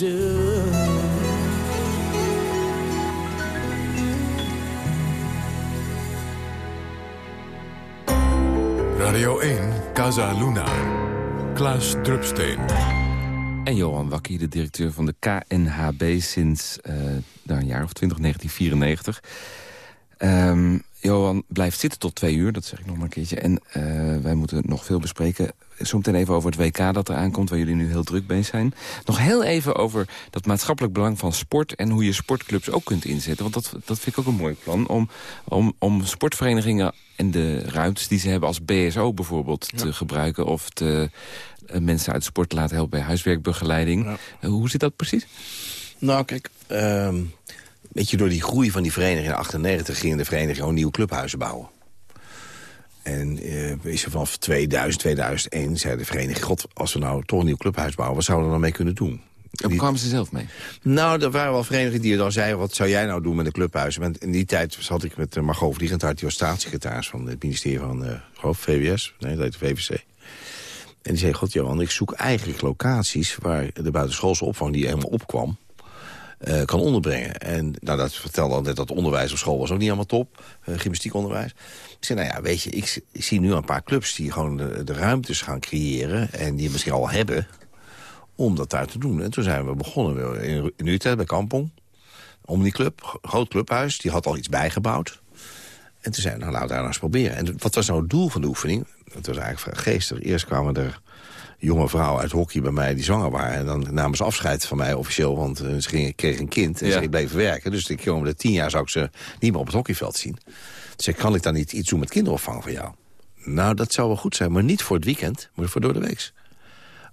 Radio 1, Casa Luna. Klaas Drupsteen. En Johan Wakkie, de directeur van de KNHB sinds uh, een jaar of 20, 1994. Um, Johan blijft zitten tot twee uur, dat zeg ik nog maar een keertje. En uh, wij moeten nog veel bespreken. Zometeen even over het WK dat er aankomt, waar jullie nu heel druk bezig zijn. Nog heel even over dat maatschappelijk belang van sport... en hoe je sportclubs ook kunt inzetten. Want dat, dat vind ik ook een mooi plan. Om, om, om sportverenigingen en de ruimtes die ze hebben als BSO bijvoorbeeld... te gebruiken of te, uh, mensen uit sport te laten helpen bij huiswerkbegeleiding. Ja. Uh, hoe zit dat precies? Nou, kijk... Um Weet je, door die groei van die vereniging in 98 gingen de vereniging gewoon nieuwe clubhuizen bouwen. En uh, is er vanaf 2000, 2001 zei de vereniging... God, als we nou toch een nieuw clubhuis bouwen, wat zouden we dan mee kunnen doen? En die... kwamen ze zelf mee? Nou, er waren wel verenigingen die dan zeiden... wat zou jij nou doen met een clubhuis? Want in die tijd zat ik met Margot Vliegendhart... die was staatssecretaris van het ministerie van uh, geloof, VWS. Nee, dat heet de VVC. En die zei, god Johan, ik zoek eigenlijk locaties... waar de buitenschoolse opvang die helemaal opkwam uh, kan onderbrengen. En nou, dat vertelde al net dat onderwijs op school was ook niet allemaal top. Uh, gymnastiekonderwijs. Ik zei, nou ja, weet je, ik, zie nu een paar clubs die gewoon de, ruimtes gaan creëren... en die misschien al hebben om dat daar te doen. En toen zijn we begonnen in, in Utrecht bij Kampong. Om die club, groot clubhuis, die had al iets bijgebouwd. En toen zeiden we, nou, laten we daar nou eens proberen. En wat was nou het doel van de oefening? Dat was eigenlijk geestig. Eerst kwamen er jonge vrouwen uit hockey bij mij die zwanger waren. En dan namen ze afscheid van mij officieel, want uh, ze gingen, kregen een kind. En ja. ze bleven werken. Dus ik komende tien jaar zou ik ze niet meer op het hockeyveld zien. Dus ik kan ik dan niet iets doen met kinderopvang van jou? Nou, dat zou wel goed zijn, maar niet voor het weekend, maar voor door de week.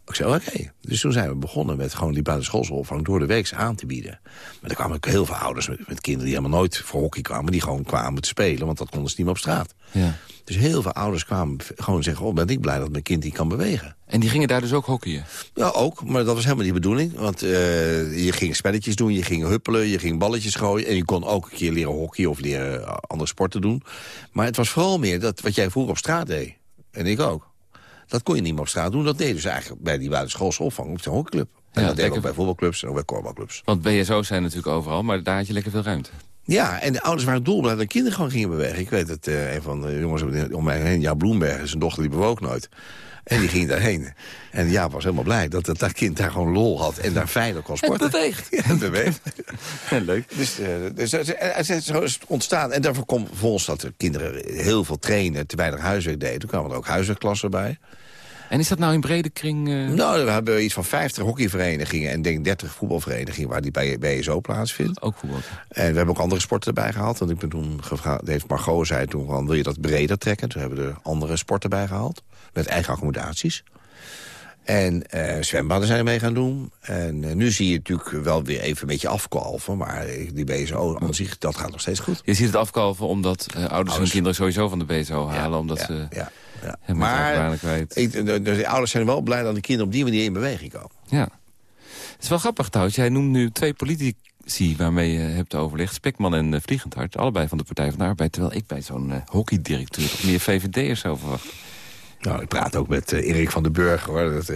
Ik zei, oké. Dus toen zijn we begonnen met gewoon die buitenschoolsopvang door de week aan te bieden. Maar er kwamen ook heel veel ouders met, met, kinderen die helemaal nooit voor hockey kwamen. Die gewoon kwamen te spelen, want dat konden ze niet meer op straat. Ja. Dus heel veel ouders kwamen gewoon zeggen, oh ben ik blij dat mijn kind die kan bewegen. En die gingen daar dus ook hockeyen? Ja, ook. Maar dat was helemaal niet de bedoeling. Want uh, je ging spelletjes doen, je ging huppelen, je ging balletjes gooien. En je kon ook een keer leren hockey of leren andere sporten doen. Maar het was vooral meer dat wat jij vroeger op straat deed. En ik ook. Dat kon je niet meer op straat doen. Dat deden ze eigenlijk bij die buitenschoolse opvang op de hockeyclub. En ja, dat deed ook bij voetbalclubs en ook bij korfbalclubs. Want BSO's zijn natuurlijk overal, maar daar had je lekker veel ruimte. Ja, en de ouders waren dolblij dat de kinderen gewoon gingen bewegen. Ik weet dat uh, een van de jongens om mij heen, Ja Bloemberg, zijn dochter, die bewoog nooit. En die ging daarheen. En ja, was helemaal blij dat dat, dat kind daar gewoon lol had... en daar veilig kon sporten. En beweegt. Ja, en beweegt. Ja, leuk. Dus, uh, dus uh, zo is het ontstaan. En daarvoor komt volgens dat de kinderen heel veel trainen... te weinig huiswerk deden. Toen kwamen er ook huiswerkklassen bij. En is dat nou in brede kring? Uh... Nou, we hebben iets van 50 hockeyverenigingen en denk 30 voetbalverenigingen waar die bij BSO plaatsvindt. Ook voetbal. En we hebben ook andere sporten erbij gehaald. Want ik ben toen gevraagd, heeft Margot zei toen van wil je dat breder trekken? Toen hebben we er andere sporten bij gehaald. Met eigen accommodaties. En uh, zwembaden zijn er mee gaan doen. En uh, nu zie je natuurlijk wel weer even een beetje afkalven. Maar die BSO aan zich, dat gaat nog steeds goed. Je ziet het afkalven omdat uh, ouders, ouders hun kinderen sowieso van de BSO halen. Ja, omdat ja, ze... Ja. Ja. Maar ik, de, de, ouders zijn wel blij dat de kinderen op die manier in beweging komen. Ja. Het is wel grappig trouwens. Jij noemt nu twee politici waarmee je hebt overlegd. Spekman en uh, Vliegendhart. Allebei van de Partij van de Arbeid. Terwijl ik bij zo'n uh, hockeydirecteur toch meer VVD'ers zou verwachten. Nou, ik praat ook met uh, Erik van den Burg, hoor. Dat,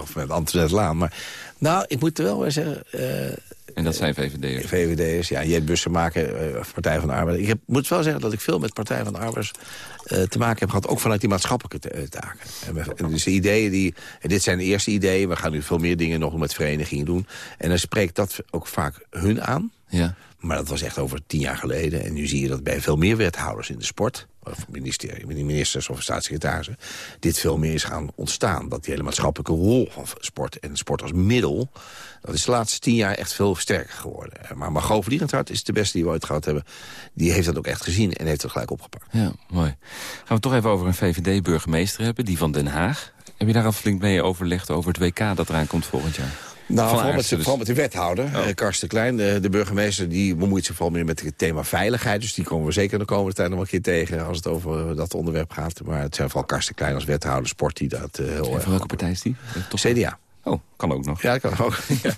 of met Antoinette Laan. Maar nou, ik moet er wel weer zeggen... En dat zijn VVD'ers? VVD'ers, ja. Jet Bussen maken, uh, Partij van de Arbeid. Ik heb, moet wel zeggen dat ik veel met Partij van de Arbeid uh, te maken heb gehad. Ook vanuit die maatschappelijke taken. En, en dus de ideeën die... En dit zijn de eerste ideeën. We gaan nu veel meer dingen nog met verenigingen doen. En dan spreekt dat ook vaak hun aan. Ja. Maar dat was echt over tien jaar geleden. En nu zie je dat bij veel meer wethouders in de sport of ministers of staatssecretarissen... dit veel meer is gaan ontstaan. Dat die hele maatschappelijke rol van sport en sport als middel... dat is de laatste tien jaar echt veel sterker geworden. Maar Margot Vliegendhart is de beste die we ooit gehad hebben. Die heeft dat ook echt gezien en heeft het gelijk opgepakt. Ja, mooi. Gaan we toch even over een VVD-burgemeester hebben, die van Den Haag. Heb je daar al flink mee overlegd over het WK dat eraan komt volgend jaar? Nou, vooral met, dus. vooral met, de wethouder, oh. Karsten Klein. De, de, burgemeester die bemoeit zich vooral meer met het thema veiligheid. Dus die komen we zeker de komende tijd nog een keer tegen... als het over dat onderwerp gaat. Maar het zijn vooral Karsten Klein als wethouder sport die dat uh, heel erg... Van welke partij is die? Toch CDA. Oh, kan ook nog. Ja, kan ook. ja.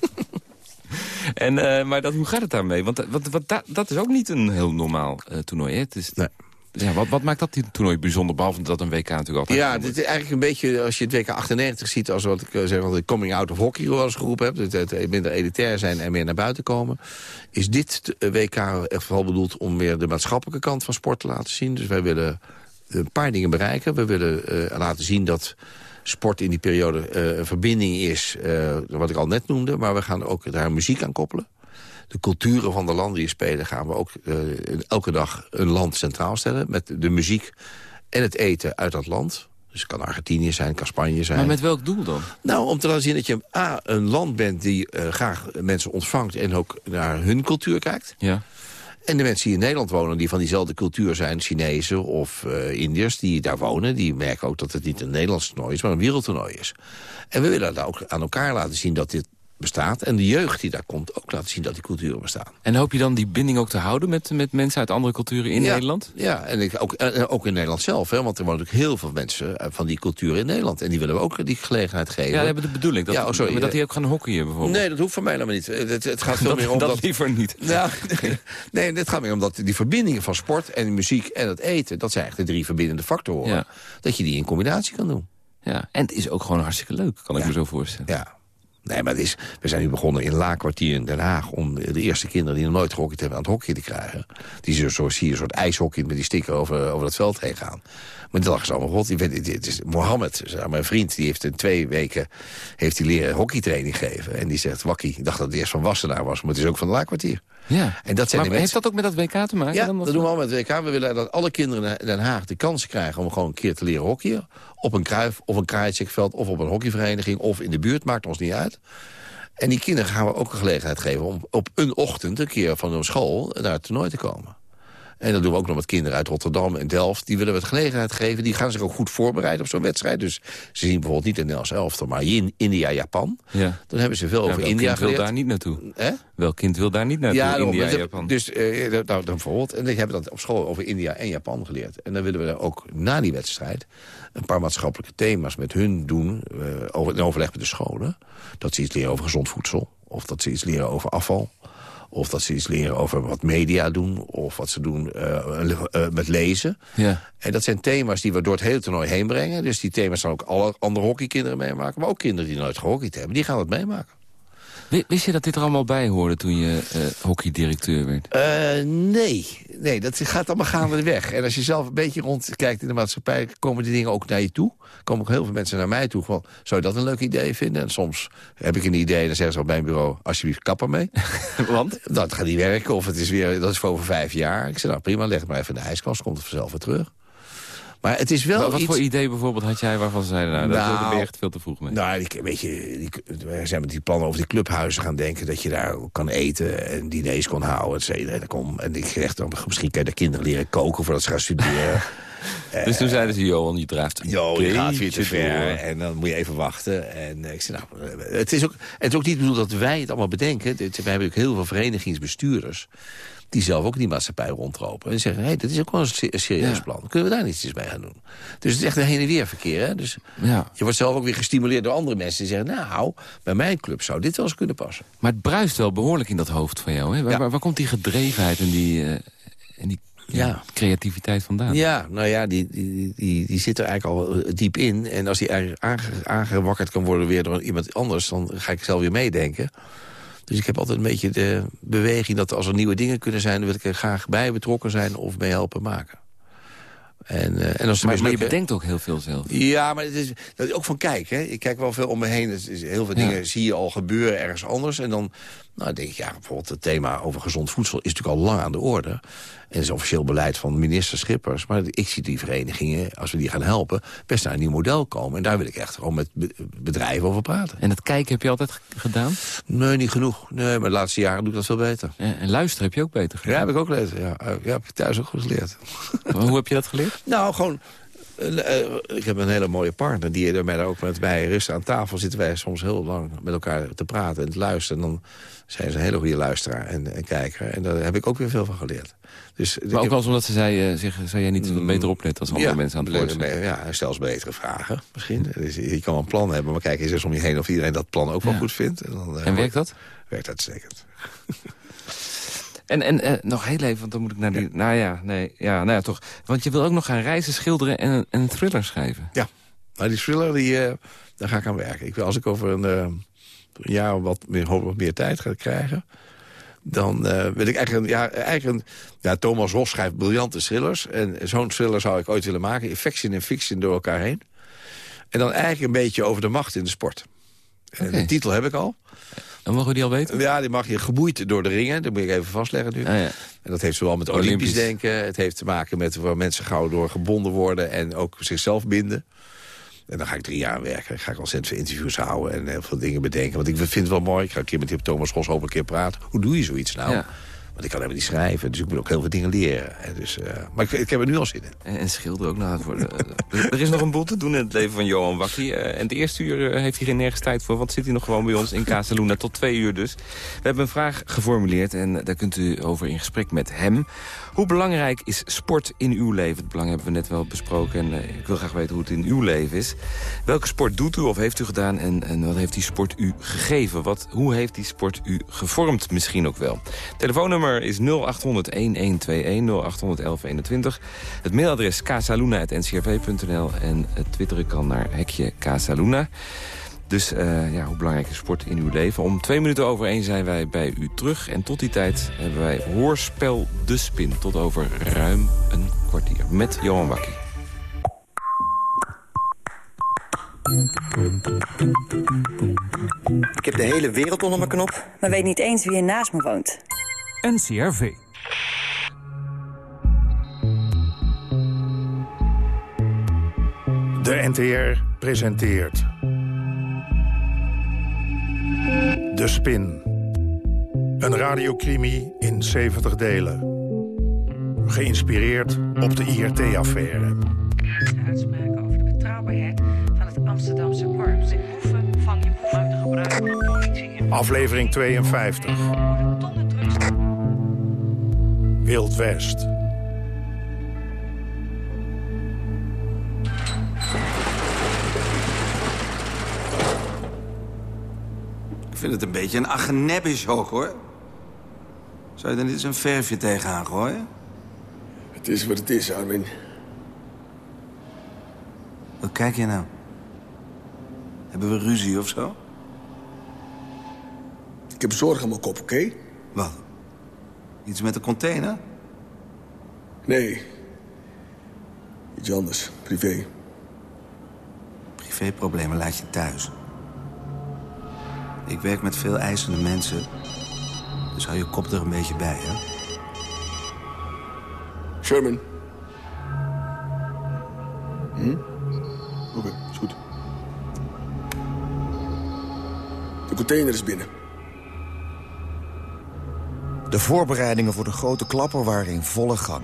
en, uh, maar dat, hoe gaat het daarmee? Want wat, wat, dat, dat is ook niet een heel normaal uh, toernooi. Hè? Het is, nee. Ja, wat, wat maakt dat toernooi bijzonder, behalve dat een WK natuurlijk altijd... Ja, dit is eigenlijk een beetje, als je het WK 98 ziet... als wat ik eh, zeg, de coming out of hockey wel eens geroepen heb... het, het minder elitair zijn en meer naar buiten komen... is dit WK echt vooral bedoeld om weer de maatschappelijke kant van sport te laten zien. Dus wij willen een paar dingen bereiken. We willen eh, laten zien dat sport in die periode eh, een verbinding is... eh, wat ik al net noemde, maar we gaan ook daar muziek aan koppelen. De culturen van de landen die spelen gaan we ook eh, elke dag een land centraal stellen... met de muziek en het eten uit dat land. Dus het kan Argentinië zijn, kan Spanje zijn. Maar met welk doel dan? Nou, om te laten zien dat je A, een land bent die eh, graag mensen ontvangt... en ook naar hun cultuur kijkt. Ja. En de mensen die in Nederland wonen, die van diezelfde cultuur zijn... Chinezen of eh Indiërs, die daar wonen... die merken ook dat het niet een Nederlands toernooi is, maar een wereldtoernooi is. En we willen daar ook aan elkaar laten zien dat dit bestaat. En de jeugd die daar komt ook laten zien dat die culturen bestaan. En hoop je dan die binding ook te houden met, met mensen uit andere culturen in Ja, Nederland? Ja, en ik, ook, en ook in Nederland zelf. Hè, want er wonen ook heel veel mensen eh, van die cultuur in Nederland. En die willen we ook die gelegenheid geven. Ja, dat hebben de bedoeling. Dat, Ja, oh, sorry, maar dat eh, die ook gaan hockeyen bijvoorbeeld. Nee, dat hoeft van mij helemaal niet. Het, het- gaat veel dat, meer om dat dat... liever niet. Ja, nee, het gaat meer om dat die verbindingen van sport en muziek en het eten... dat zijn eigenlijk de drie verbindende factoren. Ja. Dat je die in combinatie kan doen. Ja. En het is ook gewoon hartstikke leuk, kan ik me zo voorstellen. Ja. Nee, maar het is, we zijn nu begonnen in Laakkwartier in Den Haag... om de eerste kinderen die nog nooit gehockeyd hebben aan het hockey te krijgen. Die zo, zo zie je een soort ijshockey met die sticker over, over het veld heen gaan. Maar die lag ze allemaal god. Die, dit is Mohammed, zeg, mijn vriend, die heeft in twee weken heeft hij leren hockeytraining geven. En die zegt, Wakkie, ik dacht dat het eerst van Wassenaar was... maar het is ook van Laakkwartier. Ja. En dat zijn maar heeft dat ook met dat WK te maken? Ja, dan, dat doen we al met het WK. We willen dat alle kinderen in Den Haag de kans krijgen... om gewoon een keer te leren hockeyen. Op een kruif of een kraaitsekveld of op een hockeyvereniging... of in de buurt, maakt ons niet uit. En die kinderen gaan we ook een gelegenheid geven... om op een ochtend een keer van hun school naar het toernooi te komen. En dat doen we ook nog met kinderen uit Rotterdam en Delft. Die willen we het gelegenheid geven. Die gaan zich ook goed voorbereiden op zo'n wedstrijd. Dus ze zien bijvoorbeeld niet de Nederlands elftal, maar in India, Japan. Ja. Dan hebben ze veel Ja, over welk India kind wil daar niet naartoe? Welk kind wil daar niet naartoe? daarom. India, Dus- Japan. Dus eh, nou, dan bijvoorbeeld, en die hebben dat op school over India en Japan geleerd. En dan willen we daar ook na die wedstrijd een paar maatschappelijke thema's met hun doen, eh, over, in overleg met de scholen. Dat ze iets leren over gezond voedsel, of dat ze iets leren over afval. Of dat ze iets leren over wat media doen, of wat ze doen eh, eh, met lezen. ja. En dat zijn thema's die we door het hele toernooi heen brengen. Dus die thema's gaan ook alle andere hockeykinderen meemaken. Maar ook kinderen die nooit gehockeyd hebben, die gaan het meemaken. Wi- Wist je dat dit er allemaal bij hoorde toen je eh hockeydirecteur werd? Eh, nee. nee, dat gaat allemaal gaandeweg. En als je zelf een beetje rondkijkt in de maatschappij... komen die dingen ook naar je toe. komen ook heel veel mensen naar mij toe. Van, zou je dat een leuk idee vinden? En soms heb ik een idee en dan zeggen ze op mijn bureau... alsjeblieft, kap mee. Want? dat gaat niet werken of het is weer, dat is voor over vijf jaar. Ik zeg, nou prima, leg het maar even in de ijskast. Komt het vanzelf weer terug. Maar het is wel Wat, wat iets... voor idee bijvoorbeeld had jij waarvan ze zeiden... nou, Nou, daar ben je echt veel te vroeg mee? Nou, ik, weet je, die, we zijn met die plannen over die clubhuizen gaan denken... dat je daar kan eten en diners kon houden, et cetera. En, dan kom, en ik zeg dan, misschien kan je de kinderen leren koken voordat ze gaan studeren. dus toen zeiden ze, Johan, je een Jo, je gaat weer te ver en dan moet je even wachten. En eh, ik zei, nou, eh, het is, ook, het is ook niet bedoeld dat wij het allemaal bedenken. We hebben ook heel veel verenigingsbestuurders... die zelf ook in die maatschappij rondlopen. En zeggen, hé, hey, dit is ook wel een se- een serieus Ja. plan. Kunnen we daar niets mee gaan doen? Dus het is echt een heen en weer verkeer. Hè? Dus Ja. je wordt zelf ook weer gestimuleerd door andere mensen... die zeggen, nou, bij mijn club zou dit wel eens kunnen passen. Maar het bruist wel behoorlijk in dat hoofd van jou. Hè? Waar, Ja. waar, waar komt die gedrevenheid en die, eh, en die ja, creativiteit vandaan? Ja, nou ja, die, die, die, die zit er eigenlijk al eh, diep in. En als die aangewakkerd kan worden weer door iemand anders... dan ga ik zelf weer meedenken. Dus ik heb altijd een beetje de beweging dat als er nieuwe dingen kunnen zijn... wil ik er graag bij betrokken zijn of mee helpen maken. En, eh, en als Maar, maar je bedenkt ook heel veel zelf. Ja, maar het is, dat is ook van kijken. Hè. Ik kijk wel veel om me heen. Het is, heel veel Ja. dingen zie je al gebeuren ergens anders. En dan nou, denk ik, ja, bijvoorbeeld het thema over gezond voedsel... is natuurlijk al lang aan de orde. En het is officieel beleid van minister Schippers. Maar ik zie die verenigingen, als we die gaan helpen... best naar een nieuw model komen. En daar wil ik echt gewoon met be- bedrijven over praten. En dat kijken heb je altijd gedaan? Nee, niet genoeg. Nee, maar de laatste jaren doe ik dat veel beter. En, en luisteren heb je ook beter Ja, gedaan. heb ik ook geleerd. Ja, ja heb ik thuis ook goed geleerd. Maar Hoe heb je dat geleerd? Nou, gewoon... eh, eh, ik heb een hele mooie partner die er mij ook met mij rustig aan tafel zitten wij soms heel lang met elkaar te praten en te luisteren. En dan zijn ze een hele goede luisteraar en, en kijker. En daar heb ik ook weer veel van geleerd. Dus, Maar ook heb- wel omdat ze zei, eh, zeggen, zou jij niet wat beter opletten als andere ja, mensen aan het woord zijn? Ja, stel eens betere vragen misschien. Dus je kan wel een plan hebben, maar kijk eens eens om je heen of iedereen dat plan ook wel Ja. goed vindt. En, dan, En werkt dat? Werkt uitstekend. En, en eh, nog heel even, want dan moet ik naar die... Nou ja, nee, ja, nou ja, toch. Want je wil ook nog gaan reizen, schilderen en, een- en een thriller schrijven. Ja, nou die thriller, die, eh, daar ga ik aan werken. Ik wil, als ik over een, eh, een jaar wat meer, hopelijk wat meer tijd ga krijgen... dan wil ik eigenlijk... Ja, eigenlijk ja, Thomas Ros schrijft briljante thrillers. En zo'n thriller zou ik ooit willen maken. Fiction en fiction door elkaar heen. En dan eigenlijk een beetje over de macht in de sport. Okay. De titel heb ik al. En mogen we die al weten? Ja, die mag je geboeid door de ringen. Dat moet ik even vastleggen nu. Ah, ja. En dat heeft zowel met Olympisch. Olympisch denken. Het heeft te maken met waar mensen gauw door gebonden worden... en ook zichzelf binden. En dan ga ik drie jaar werken. Dan ga ik ontzettend veel interviews houden en heel veel dingen bedenken. Want ik vind het wel mooi. Ik ga een keer met Thomas Gos op een keer praten. Hoe doe je zoiets nou? Ja. Want ik kan helemaal niet schrijven, dus ik moet ook heel veel dingen leren. Dus, uh, maar ik, ik, heb er nu al zin in. En, schilderen ook nou voor. er is nog een boel te doen in het leven van Johan Wakkie. Uh, en het eerste uur heeft hij geen nergens tijd voor, want zit hij nog gewoon bij ons in Casaluna tot twee uur dus. We hebben een vraag geformuleerd en daar kunt u over in gesprek met hem. Hoe belangrijk is sport in uw leven? Het belang hebben we net wel besproken en ik wil graag weten hoe het in uw leven is. Welke sport doet u of heeft u gedaan en, en wat heeft die sport u gegeven? Wat, hoe heeft die sport u gevormd misschien ook wel? Telefoonnummer is 0800-1121, 0800-1121. Het mailadres casaluna.ncrv.nl en het twitteren kan naar hekje Casaluna. Dus uh, ja, hoe belangrijk is sport in uw leven? Om twee minuten over één zijn wij bij u terug. En tot die tijd hebben wij Hoorspel De Spin. Tot over ruim een kwartier. Met Johan Wakkie. Ik heb de hele wereld onder mijn knop. Maar weet niet eens wie er naast me woont. NCRV. De NTR presenteert... De Spin. Een radiocrimi in 70 delen. Geïnspireerd op de IRT-affaire. Uitspraken over de betrouwbaarheid van het Amsterdamse korps. De boeven van die boeven te gebruiken. Aflevering 52. Wild West. Ik vind het een beetje een agenebbisch hoog, hoor. Zou je er niet eens een verfje tegenaan gooien? Het is wat het is, Armin. Wat kijk je nou? Hebben we ruzie of zo? Ik heb zorgen aan mijn kop, oké? Wat? Iets met de container? Nee. Iets anders. Privé. Privéproblemen laat je thuis. Ik werk met veel eisende mensen. Dus hou je kop er een beetje bij, hè? Sherman. Hm? Oké, is goed. De container is binnen. De voorbereidingen voor de grote klapper waren in volle gang.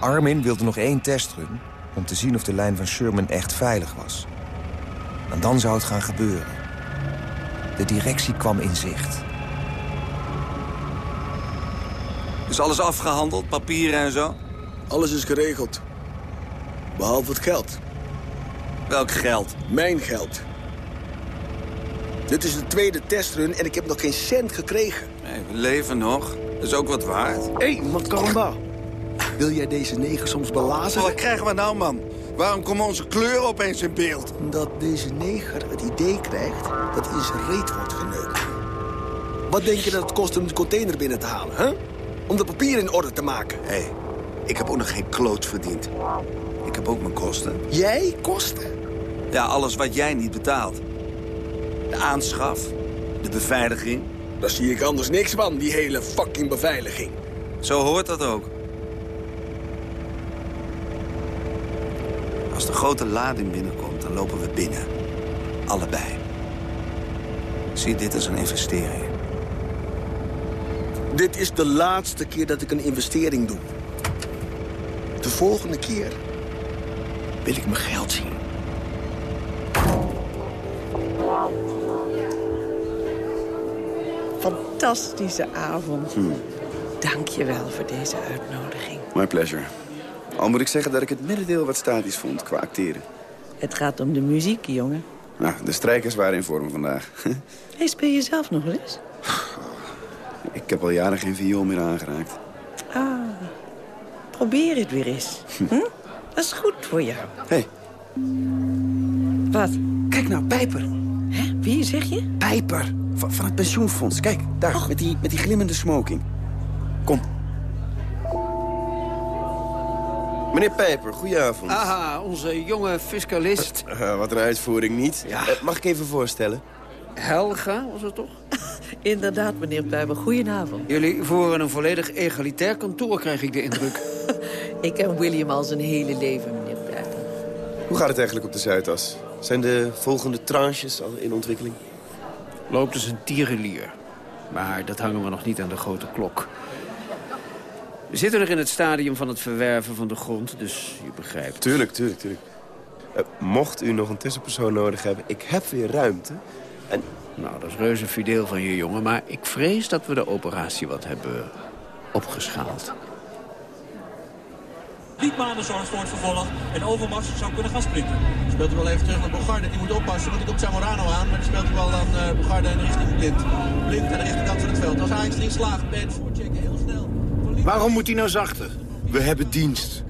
Armin wilde nog één testrun om te zien of de lijn van Sherman echt veilig was. En dan zou het gaan gebeuren. De directie kwam in zicht. Is alles afgehandeld, papieren en zo? Alles is geregeld. Behalve het geld. Welk geld? Mijn geld. Dit is de tweede testrun en ik heb nog geen cent gekregen. We leven nog. Dat is ook wat waard. Hé, hey, Makamba. Wil jij deze neger soms belazen? Wat krijgen we nou, man? Waarom komen onze kleuren opeens in beeld? Omdat deze neger het idee krijgt dat hij zijn reet wordt geneukt. Wat denk je dat het kost om de container binnen te halen, hè? Om de papieren in orde te maken. Hé, hey, ik heb ook nog geen kloot verdiend. Ik heb ook mijn kosten. Jij kosten? Ja, alles wat jij niet betaalt. De aanschaf, de beveiliging. Daar zie ik anders niks van, die hele fucking beveiliging. Zo hoort dat ook. Als de grote lading binnenkomt, dan lopen we binnen. Allebei. Zie dit als een investering. Dit is de laatste keer dat ik een investering doe. De volgende keer wil ik mijn geld zien. Fantastische avond. Dank je wel voor deze uitnodiging. My pleasure. Al moet ik zeggen dat ik het middendeel wat statisch vond qua acteren. Het gaat om de muziek, jongen. Nou, de strijkers waren in vorm vandaag. hey, speel je zelf nog eens? Ik heb al jaren geen viool meer aangeraakt. Ah, probeer het weer eens. Hm? Dat is goed voor jou. Hé. Hey. Wat? Kijk nou, Pijper. Hè? Wie zeg je? Pijper, van, van het pensioenfonds. Kijk, daar, met, die, met die glimmende smoking. Kom. Meneer Pijper, goedenavond. Aha, onze jonge fiscalist. Uh, wat een uitvoering niet. Ja. Uh, mag ik even voorstellen? Helga, was het toch? Inderdaad, meneer Pijper. Goedenavond. Jullie voeren een volledig egalitair kantoor, krijg ik de indruk. ik ken William al zijn hele leven, meneer Pijper. Hoe gaat het eigenlijk op de Zuidas? Zijn de volgende tranches al in ontwikkeling? Loopt dus een tierenlier. Maar dat hangen we nog niet aan de grote klok. We zitten nog in het stadium van het verwerven van de grond, dus je begrijpt. Tuurlijk, tuurlijk, tuurlijk. Uh, mocht u nog een tussenpersoon nodig hebben, ik heb weer ruimte. En... Nou, dat is reuze fideel van je jongen, maar ik vrees dat we de operatie wat hebben opgeschaald. Liedmanen zorgt voor het vervolg en Overmars zou kunnen gaan sprinten. Speelt u wel even terug naar Bogarde, die moet oppassen, want die komt Zamorano aan. Maar die speelt u wel dan uh, Bogarde in de richting Blind. Blind aan de rechterkant van het veld. Als Ajax erin slaagt, Ben voorchecken heel snel. Waarom moet hij nou zachter? We hebben dienst.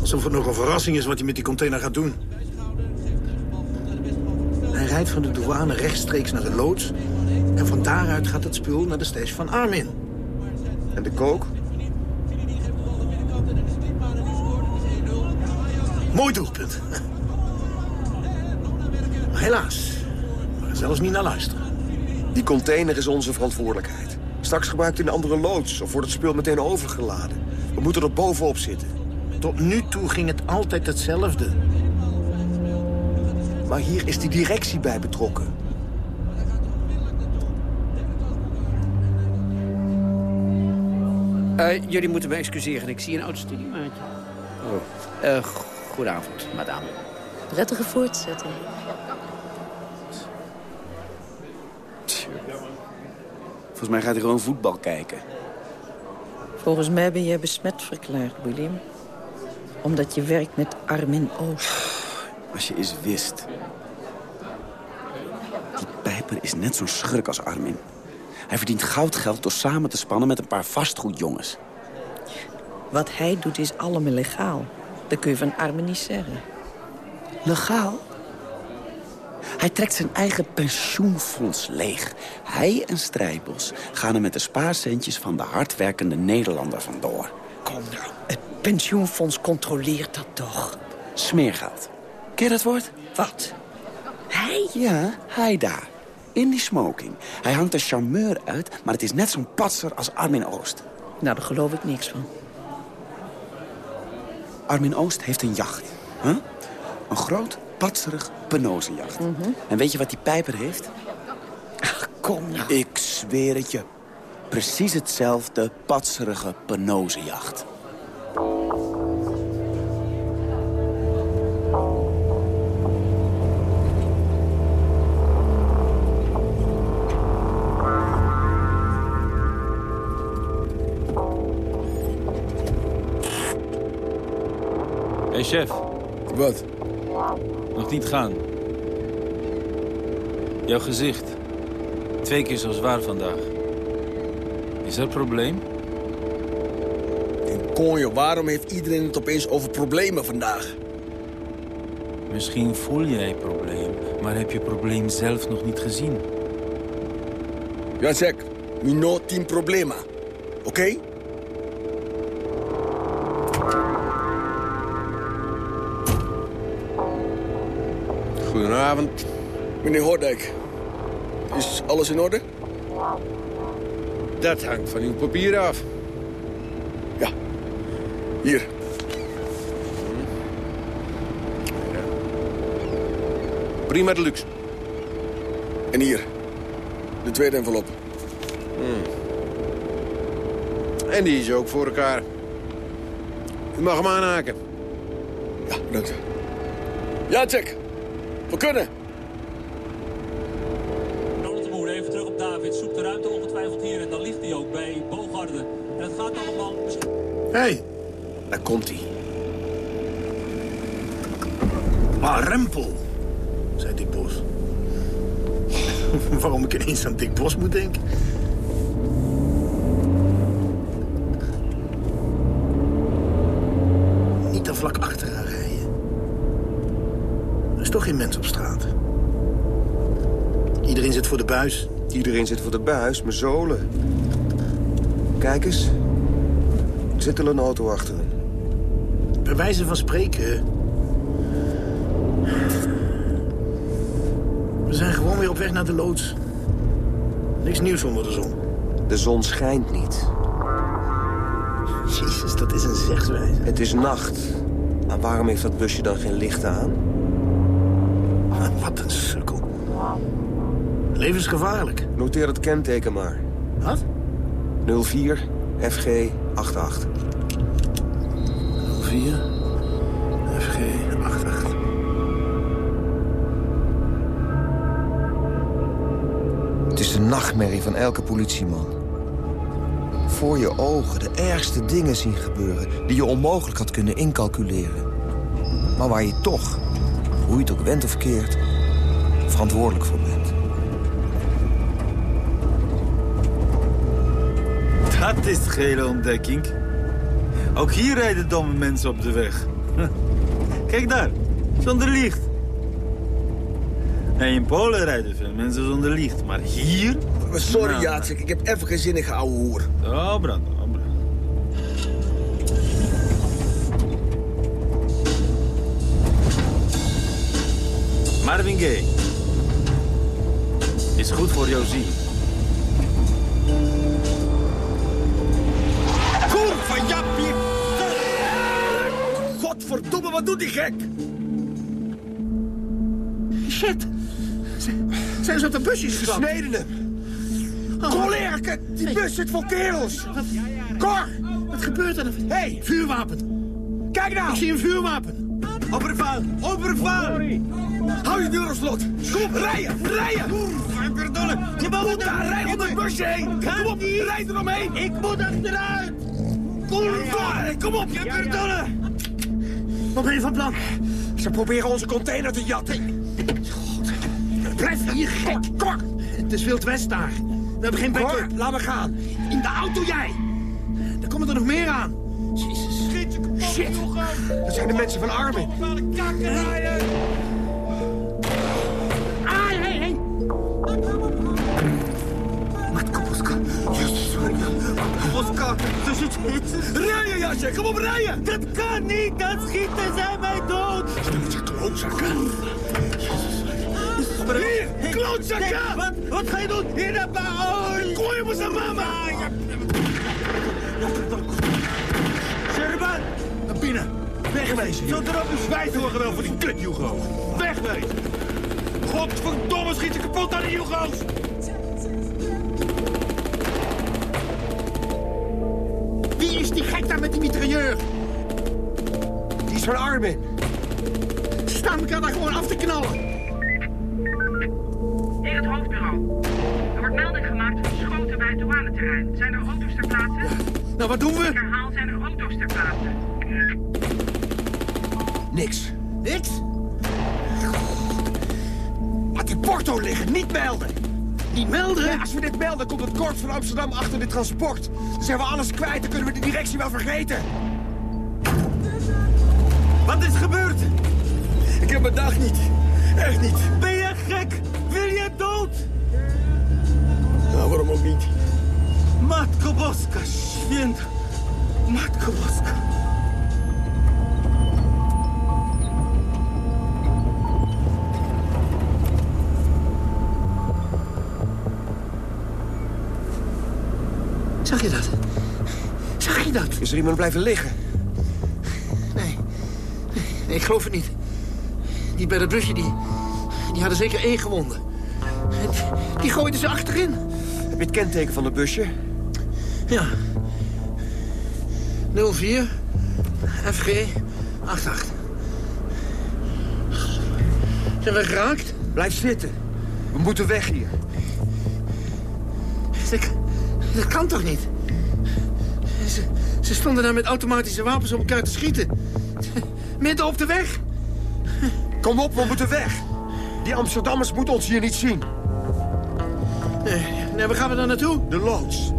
Alsof het nog een verrassing is wat hij met die container gaat doen. Hij rijdt van de douane rechtstreeks naar de loods... en van daaruit gaat het spul naar de stage van Armin. En de kook? Mooi doelpunt. Maar helaas, we gaan zelfs niet naar luisteren. Die container is onze verantwoordelijkheid. Straks gebruikt in een andere loods of wordt het spul meteen overgeladen. We moeten er bovenop zitten. Tot nu toe ging het altijd hetzelfde. Maar hier is die directie bij betrokken. Uh, jullie moeten me excuseren. Ik zie een oud studiemaatje. Oh. Uh, goedenavond, madame. Prettige voortzetting. Volgens mij gaat hij gewoon voetbal kijken. Volgens mij ben jij besmet verklaard, William. Omdat je werkt met Armin Oost. Als je eens wist. Die Pijper is net zo'n schurk als Armin. Hij verdient goudgeld door samen te spannen met een paar vastgoedjongens. Wat hij doet is allemaal legaal. Dat kun je van Armin niet zeggen. Legaal? Hij trekt zijn eigen pensioenfonds leeg. Hij en Strijbos gaan er met de spaarcentjes van de hardwerkende Nederlander vandoor. Kom nou, het pensioenfonds controleert dat toch? Smeergeld. Ken je dat woord? Wat? Hij? Ja, hij daar. In die smoking. Hij hangt een charmeur uit, maar het is net zo'n patser als Armin Oost. Nou, daar geloof ik niks van. Armin Oost heeft een jacht. Huh? Een groot, patserig penozenjacht. Mm -hmm. En weet je wat die Pijper heeft? Ach, kom nou. Ik zweer het je. Precies hetzelfde patserige penozenjacht. Chef. Wat? Nog niet gaan. Jouw gezicht. Twee keer zo zwaar vandaag. Is er een probleem? En konjo, waarom heeft iedereen het opeens over problemen vandaag? Misschien voel jij probleem, maar heb je probleem zelf nog niet gezien. Jacek, mino tien problema. Oké? Okay? Goedenavond. Meneer Hoordijk, is alles in orde? Dat hangt van uw papier af. Ja, hier. Prima deluxe. En hier, de tweede envelop. Hmm. En die is ook voor elkaar. U mag hem aanhaken. Ja, bedankt. Ja, check. We kunnen. Ronald de Boer, even terug op David. Zoekt de ruimte ongetwijfeld hier en dan ligt hij ook bij Bogarde. En het gaat allemaal... Hé, hey, daar komt hij. Ah, Rempel, zei Dick Bos. Waarom ik ineens aan Dick Bos moet denken? Buis. Iedereen zit voor de buis, mijn zolen. Kijk eens. Er zit al een auto achter. Bij wijze van spreken... We zijn gewoon weer op weg naar de loods. Niks nieuws onder de zon. De zon schijnt niet. Jezus, dat is een zegswijze. Het is nacht. En waarom heeft dat busje dan geen licht aan? Wat een sukkel. Levensgevaarlijk. Noteer het kenteken maar. Wat? 04 FG 88. 04 FG 88. Het is de nachtmerrie van elke politieman. Voor je ogen de ergste dingen zien gebeuren... die je onmogelijk had kunnen incalculeren. Maar waar je toch, hoe je het ook went of keert... verantwoordelijk voor bent. Dat is gele ontdekking. Ook hier rijden domme mensen op de weg. Kijk daar, zonder licht. Nee, in Polen rijden veel mensen zonder licht. Maar hier... Sorry, Nou, Jacek. Ik heb even geen zin in geouwe hoer. Oh, brand, oh. Marvin Gaye. Is goed voor jouw ziel. Godverdomme, wat doet die gek? Shit. Z- Zijn ze op de busjes getrapt? Sneden hem. Oh. Kijk, die bus zit vol kerels. Cor! Wat gebeurt er? Hé, Hey. vuurwapen. Kijk nou! Ik zie een vuurwapen. Overval! Overval! Hou je deur op slot! Kom op, rijden! Rijden! Verdomme! Je moet daar rijden om het busje heen! Kom op, rijd eromheen! Ik moet achteruit! Kom op! Kom op! Je verdomme! Wat ben je van plan? Ze proberen onze container te jatten. Blijf hier, gek. Kor! Het is Wild West daar. We hebben geen backup. laat me gaan. In de auto jij. Er komen er nog meer aan. Jezus. Shit. Dat zijn de mensen van Armin. Koposka. Rijden, Jasje. Kom op, rijden. Dat kan niet. Dat schieten zij mij dood. Stelletje klootzakken. Hier, klootzakken. Wat, wat ga je doen? Hier naar buiten. Gooi hem aan mama. Serban. Naar binnen. Wegwezen. Zo erop is wij zorgen wel voor die kut, Hugo. Wegwezen. Godverdomme, schiet je kapot aan de Hugo's. Van Armin. Ze staan elkaar daar gewoon af te knallen. Hier het hoofdbureau. Er wordt melding gemaakt van schoten bij het douaneterrein. Zijn er auto's ter plaatse? Nou, wat doen Ik we? herhaal, zijn er auto's ter plaatse? Niks. Niks? Laat die porto liggen, niet melden. Niet melden? Ja, als we dit melden, komt het korps van Amsterdam achter dit transport. Dan zijn we alles kwijt, dan kunnen we de directie wel vergeten. Wat is gebeurd? Ik heb mijn dag niet. Echt niet. Ben je gek? Wil je dood? Nou, waarom ook niet? Matko Boska, święta. Matko Boska. Zag je dat? Zag je dat? Is er iemand blijven liggen? Ik geloof het niet. Die bij dat busje, die, die hadden zeker één gewonden. Die, die gooiden ze achterin. Heb je het kenteken van het busje? Ja. 04 FG 88. Zijn we geraakt? Blijf zitten. We moeten weg hier. Dat, dat kan toch niet? Ze, ze stonden daar met automatische wapens op elkaar te schieten midden op de weg. Kom op, we moeten weg. Die Amsterdammers moeten ons hier niet zien. Nee, nee waar gaan we dan naartoe? De loods.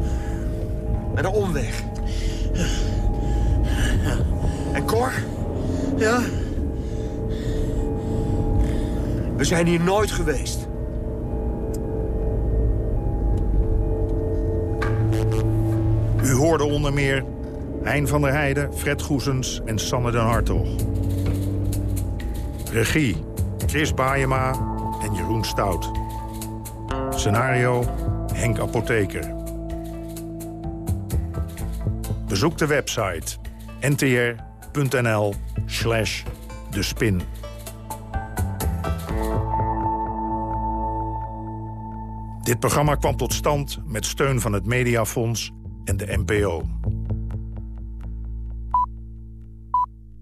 En de omweg. En Cor? Ja? We zijn hier nooit geweest. U hoorde onder meer Hein van der Heijden, Fred Goesens en Sanne den Hartog. Regie Chris Baayema en Jeroen Stout. Scenario Henk Apotheker. Bezoek de website ntr.nl slash de spin. Dit programma kwam tot stand met steun van het Mediafonds en de NPO.